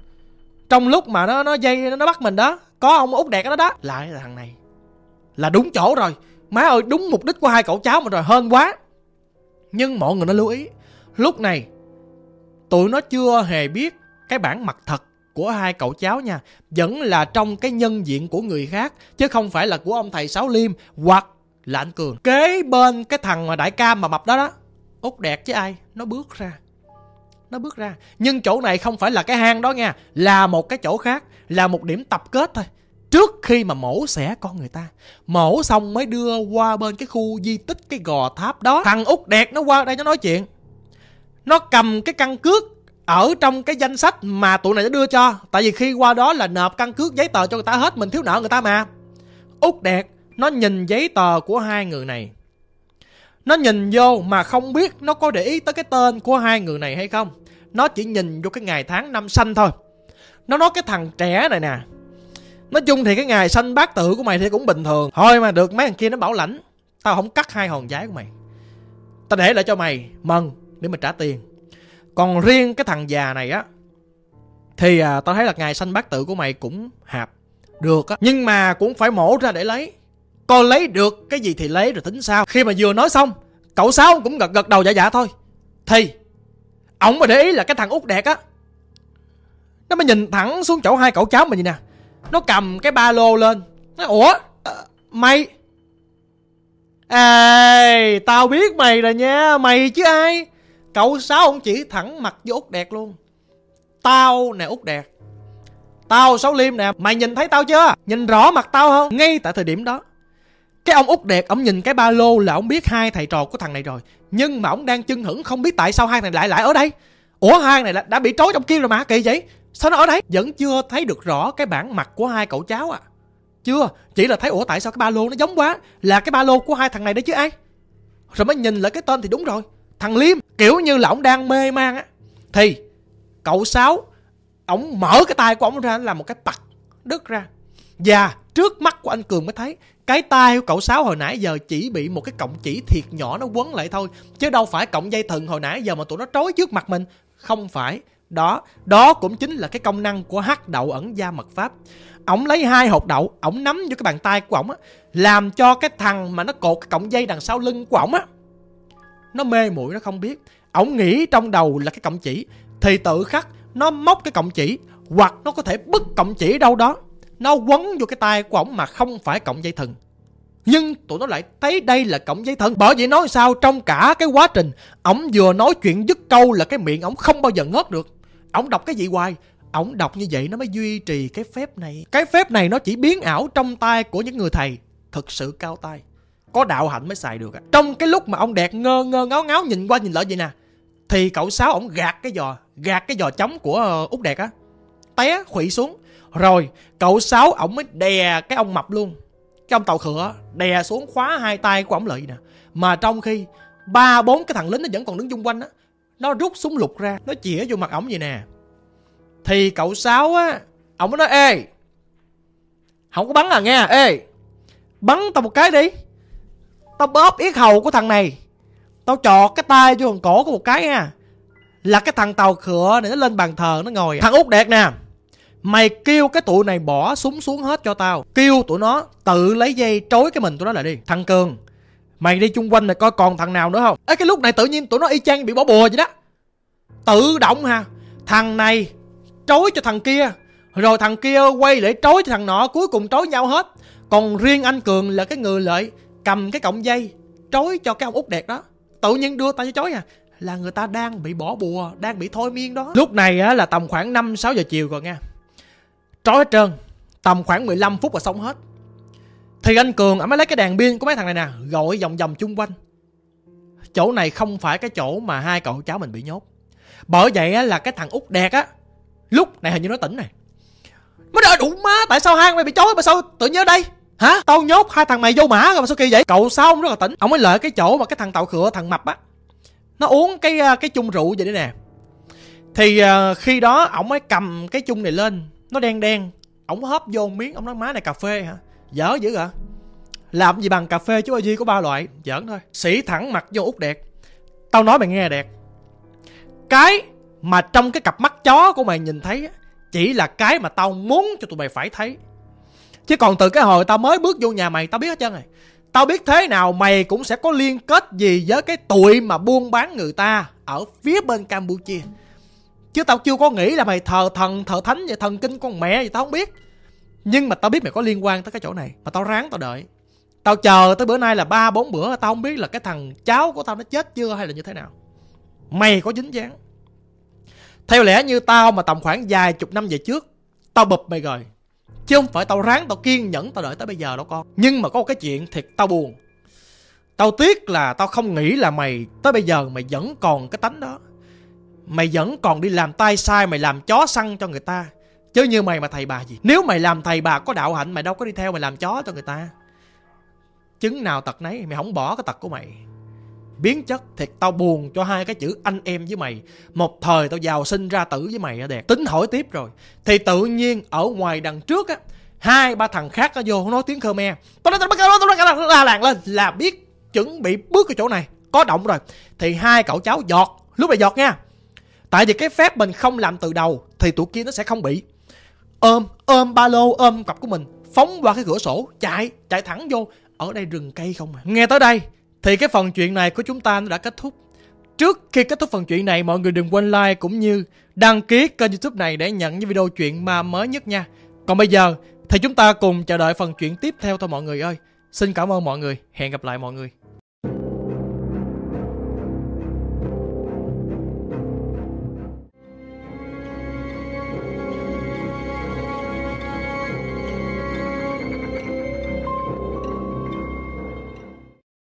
S1: Trong lúc mà nó nó dây nó, nó bắt mình đó có ông út đẹp đó đó lại là thằng này. Là đúng chỗ rồi. Má ơi đúng mục đích của hai cậu cháu mà rồi hơn quá. Nhưng mọi người nó lưu ý lúc này tụi nó chưa hề biết cái bản mặt thật của hai cậu cháu nha. Vẫn là trong cái nhân diện của người khác, chứ không phải là của ông thầy sáu liêm hoặc là anh cường. Kế bên cái thằng mà đại ca mà mập đó đó, út đẹp chứ ai, nó bước ra. Nó bước ra. Nhưng chỗ này không phải là cái hang đó nha, là một cái chỗ khác, là một điểm tập kết thôi. Trước khi mà mổ xẻ con người ta, mổ xong mới đưa qua bên cái khu di tích, cái gò tháp đó. Thằng út đẹp nó qua đây nó nói chuyện nó cầm cái căn cước ở trong cái danh sách mà tụi này đã đưa cho. Tại vì khi qua đó là nộp căn cước giấy tờ cho người ta hết, mình thiếu nợ người ta mà. Út đẹp nó nhìn giấy tờ của hai người này. Nó nhìn vô mà không biết nó có để ý tới cái tên của hai người này hay không. Nó chỉ nhìn vô cái ngày tháng năm sanh thôi. Nó nói cái thằng trẻ này nè. Nói chung thì cái ngày sanh bát tự của mày thì cũng bình thường. Thôi mà được, mấy thằng kia nó bảo lãnh. Tao không cắt hai hòn giấy của mày. Tao để lại cho mày. Mần để mà trả tiền. Còn riêng cái thằng già này á thì à, tao thấy là ngày sanh bát tự của mày cũng hạp được á. Nhưng mà cũng phải mổ ra để lấy. Coi lấy được cái gì thì lấy rồi tính sao. Khi mà vừa nói xong cậu sáu cũng gật gật đầu dạ dạ thôi. Thì ổng mà để ý là cái thằng út đẹp á nó mới nhìn thẳng xuống chỗ hai cậu cháu mình vậy nè. Nó cầm cái ba lô lên nó ủa à, mày ê tao biết mày rồi nha mày chứ ai? Cậu sáu ông chỉ thẳng mặt với út đẹp luôn. Tao nè út đẹp tao sáu liêm nè, mày nhìn thấy tao chưa? Nhìn rõ mặt tao không? Ngay tại thời điểm đó, cái ông út đẹp ông nhìn cái ba lô là ông biết hai thầy trò của thằng này rồi. Nhưng mà ông đang chưng hửng không biết tại sao hai thằng lại lại ở đây. Ủa, hai này đã bị trói trong kia rồi mà, kỳ vậy? Sao nó ở đây? Vẫn chưa thấy được rõ cái bản mặt của hai cậu cháu à. Chưa, chỉ là thấy, ủa, tại sao cái ba lô nó giống quá? Là cái ba lô của hai thằng này đấy chứ ai? Rồi mới nhìn lại cái tên thì đúng rồi thằng liêm, kiểu như là ổng đang mê man á. Thì, cậu sáu, ổng mở cái tay của ổng ra là một cái pặt đứt ra. Và trước mắt của anh cường mới thấy, cái tay của cậu sáu hồi nãy giờ chỉ bị một cái cọng chỉ thiệt nhỏ nó quấn lại thôi. Chứ đâu phải cọng dây thừng hồi nãy giờ mà tụi nó trói trước mặt mình. Không phải. Đó đó cũng chính là cái công năng của hắc đậu ẩn gia mật pháp. Ổng lấy hai hột đậu, ổng nắm vô cái bàn tay của ổng á, làm cho cái thằng mà nó cột cái cọng dây đằng sau lưng của ổng á nó mê muội, nó không biết. Ổng nghĩ trong đầu là cái cọng chỉ. Thì tự khắc, nó móc cái cọng chỉ, hoặc nó có thể bứt cọng chỉ đâu đó. Nó quấn vô cái tay của ổng mà không phải cọng dây thừng nhưng tụi nó lại thấy đây là cọng dây thừng bởi vậy nói sao, trong cả cái quá trình, ổng vừa nói chuyện dứt câu là cái miệng ổng không bao giờ ngớt được. Ổng đọc cái gì hoài? Ổng đọc như vậy nó mới duy trì cái phép này. Cái phép này nó chỉ biến ảo trong tay của những người thầy. Thực sự cao tay có đạo hạnh mới xài được trong cái lúc mà ông đẹp ngơ ngơ ngáo ngáo nhìn qua nhìn lại vậy nè, thì cậu sáu ổng gạt cái giò, gạt cái giò chống của ờ, út đẹp á. Té khủy xuống. Rồi, cậu sáu ổng mới đè cái ông mập luôn. Cái ông tàu khựa đè xuống khóa hai tay của ổng lại nè. Mà trong khi ba, bốn cái thằng lính nó vẫn còn đứng chung quanh á, nó rút súng lục ra, nó chĩa vô mặt ổng vậy nè. Thì cậu sáu á, ổng mới nói, ê không có bắn à nghe, ê, bắn tao một cái đi tao bóp yết hầu của thằng này. Tao chọt cái tay vô cổ của một cái nha là cái thằng tàu khựa này nó lên bàn thờ nó ngồi. Thằng út đẹp nè. Mày kêu cái tụi này bỏ súng xuống hết cho tao. Kêu tụi nó tự lấy dây trối cái mình tụi nó lại đi. Thằng Cường, Mày đi chung quanh này coi còn thằng nào nữa không? Ê, cái lúc này tự nhiên tụi nó y chang bị bỏ bùa vậy đó. Tự động ha. Thằng này trối cho thằng kia. Rồi thằng kia quay lại trối cho thằng nọ, Cuối cùng trối nhau hết. Còn riêng anh Cường là cái người lợi Cầm cái cọng dây trói cho cái ông út đẹp đó. Tự nhiên đưa tay cho trối à Là người ta đang bị bỏ bùa Đang bị thôi miên đó. Lúc này á, là tầm khoảng 5-6 giờ chiều rồi nha. Trói hết trơn tầm khoảng 15 phút là xong hết. Thì anh cường anh mới lấy cái đèn pin của mấy thằng này nè gọi vòng vòng chung quanh. Chỗ này không phải cái chỗ mà hai cậu cháu mình bị nhốt. Bởi vậy á, là cái thằng út đẹp á lúc này hình như nó tỉnh này. Mới đợi đủ má tại sao hai mày bị chối mà sao tự nhiên ở đây? Hả? Tao nhốt hai thằng mày vô mã rồi mà sao kỳ vậy? Cậu sao ông rất là tỉnh? Ông mới lợi cái chỗ mà cái thằng tàu khựa thằng mập á nó uống cái à, cái chung rượu vậy đấy nè. Thì uh, khi đó ổng mới cầm cái chung này lên nó đen đen. Ổng hớp vô miếng ông nói má này cà phê hả? Dở dữ hả? Làm gì bằng cà phê chú gì có ba loại? Giỡn thôi. Sĩ thẳng mặt vô út đẹp Tao nói mày nghe đẹp Cái mà trong cái cặp mắt chó của mày nhìn thấy Chỉ là cái mà tao muốn cho tụi mày phải thấy. Chứ còn từ cái hồi tao mới bước vô nhà mày Tao biết hết trơn rồi. Tao biết thế nào mày cũng sẽ có liên kết gì với cái tụi mà buôn bán người ta Ở phía bên Campuchia. Chứ tao chưa có nghĩ là mày thờ thần, thờ thánh vậy Thần kinh con mẹ gì tao không biết. Nhưng mà tao biết mày có liên quan tới cái chỗ này Mà tao ráng tao đợi. Tao chờ tới bữa nay là ba bốn bữa Tao không biết là cái thằng cháu của tao nó chết chưa hay là như thế nào. Mày có dính dáng. Theo lẽ như tao mà tầm khoảng vài chục năm về trước Tao bụp mày rồi. Chứ không phải tao ráng tao kiên nhẫn tao đợi tới bây giờ đâu con. Nhưng mà có một cái chuyện thiệt tao buồn. Tao tiếc là tao không nghĩ là mày Tới bây giờ mày vẫn còn cái tánh đó. Mày vẫn còn đi làm tay sai, Mày làm chó săn cho người ta. Chứ như mày mà thầy bà gì? Nếu mày làm thầy bà có đạo hạnh, Mày đâu có đi theo mày làm chó cho người ta. Chứng nào tật nấy, Mày không bỏ cái tật của mày. Biến chất thiệt tao buồn cho hai cái chữ anh em với mày. Một thời tao giàu sinh ra tử với mày á đẹp. Tính hỏi tiếp rồi. Thì tự nhiên ở ngoài đằng trước á Hai ba thằng khác nó vô nói tiếng Khmer. Tao nói tao tao nói la làng lên Là biết chuẩn bị bước cái chỗ này. Có động rồi. Thì hai cậu cháu giọt. Lúc này giọt nha. Tại vì cái phép mình không làm từ đầu Thì tụi kia nó sẽ không bị. Ôm, ôm ba lô, ôm cặp của mình Phóng qua cái cửa sổ, chạy, chạy thẳng vô. Ở đây rừng cây không à? Nghe tới đây thì cái phần chuyện này của chúng ta nó đã kết thúc. Trước khi kết thúc phần chuyện này, Mọi người đừng quên like cũng như đăng ký kênh youtube này Để nhận những video chuyện ma mới nhất nha. Còn bây giờ thì chúng ta cùng chờ đợi phần chuyện tiếp theo thôi mọi người ơi. Xin cảm ơn mọi người. Hẹn gặp lại mọi người.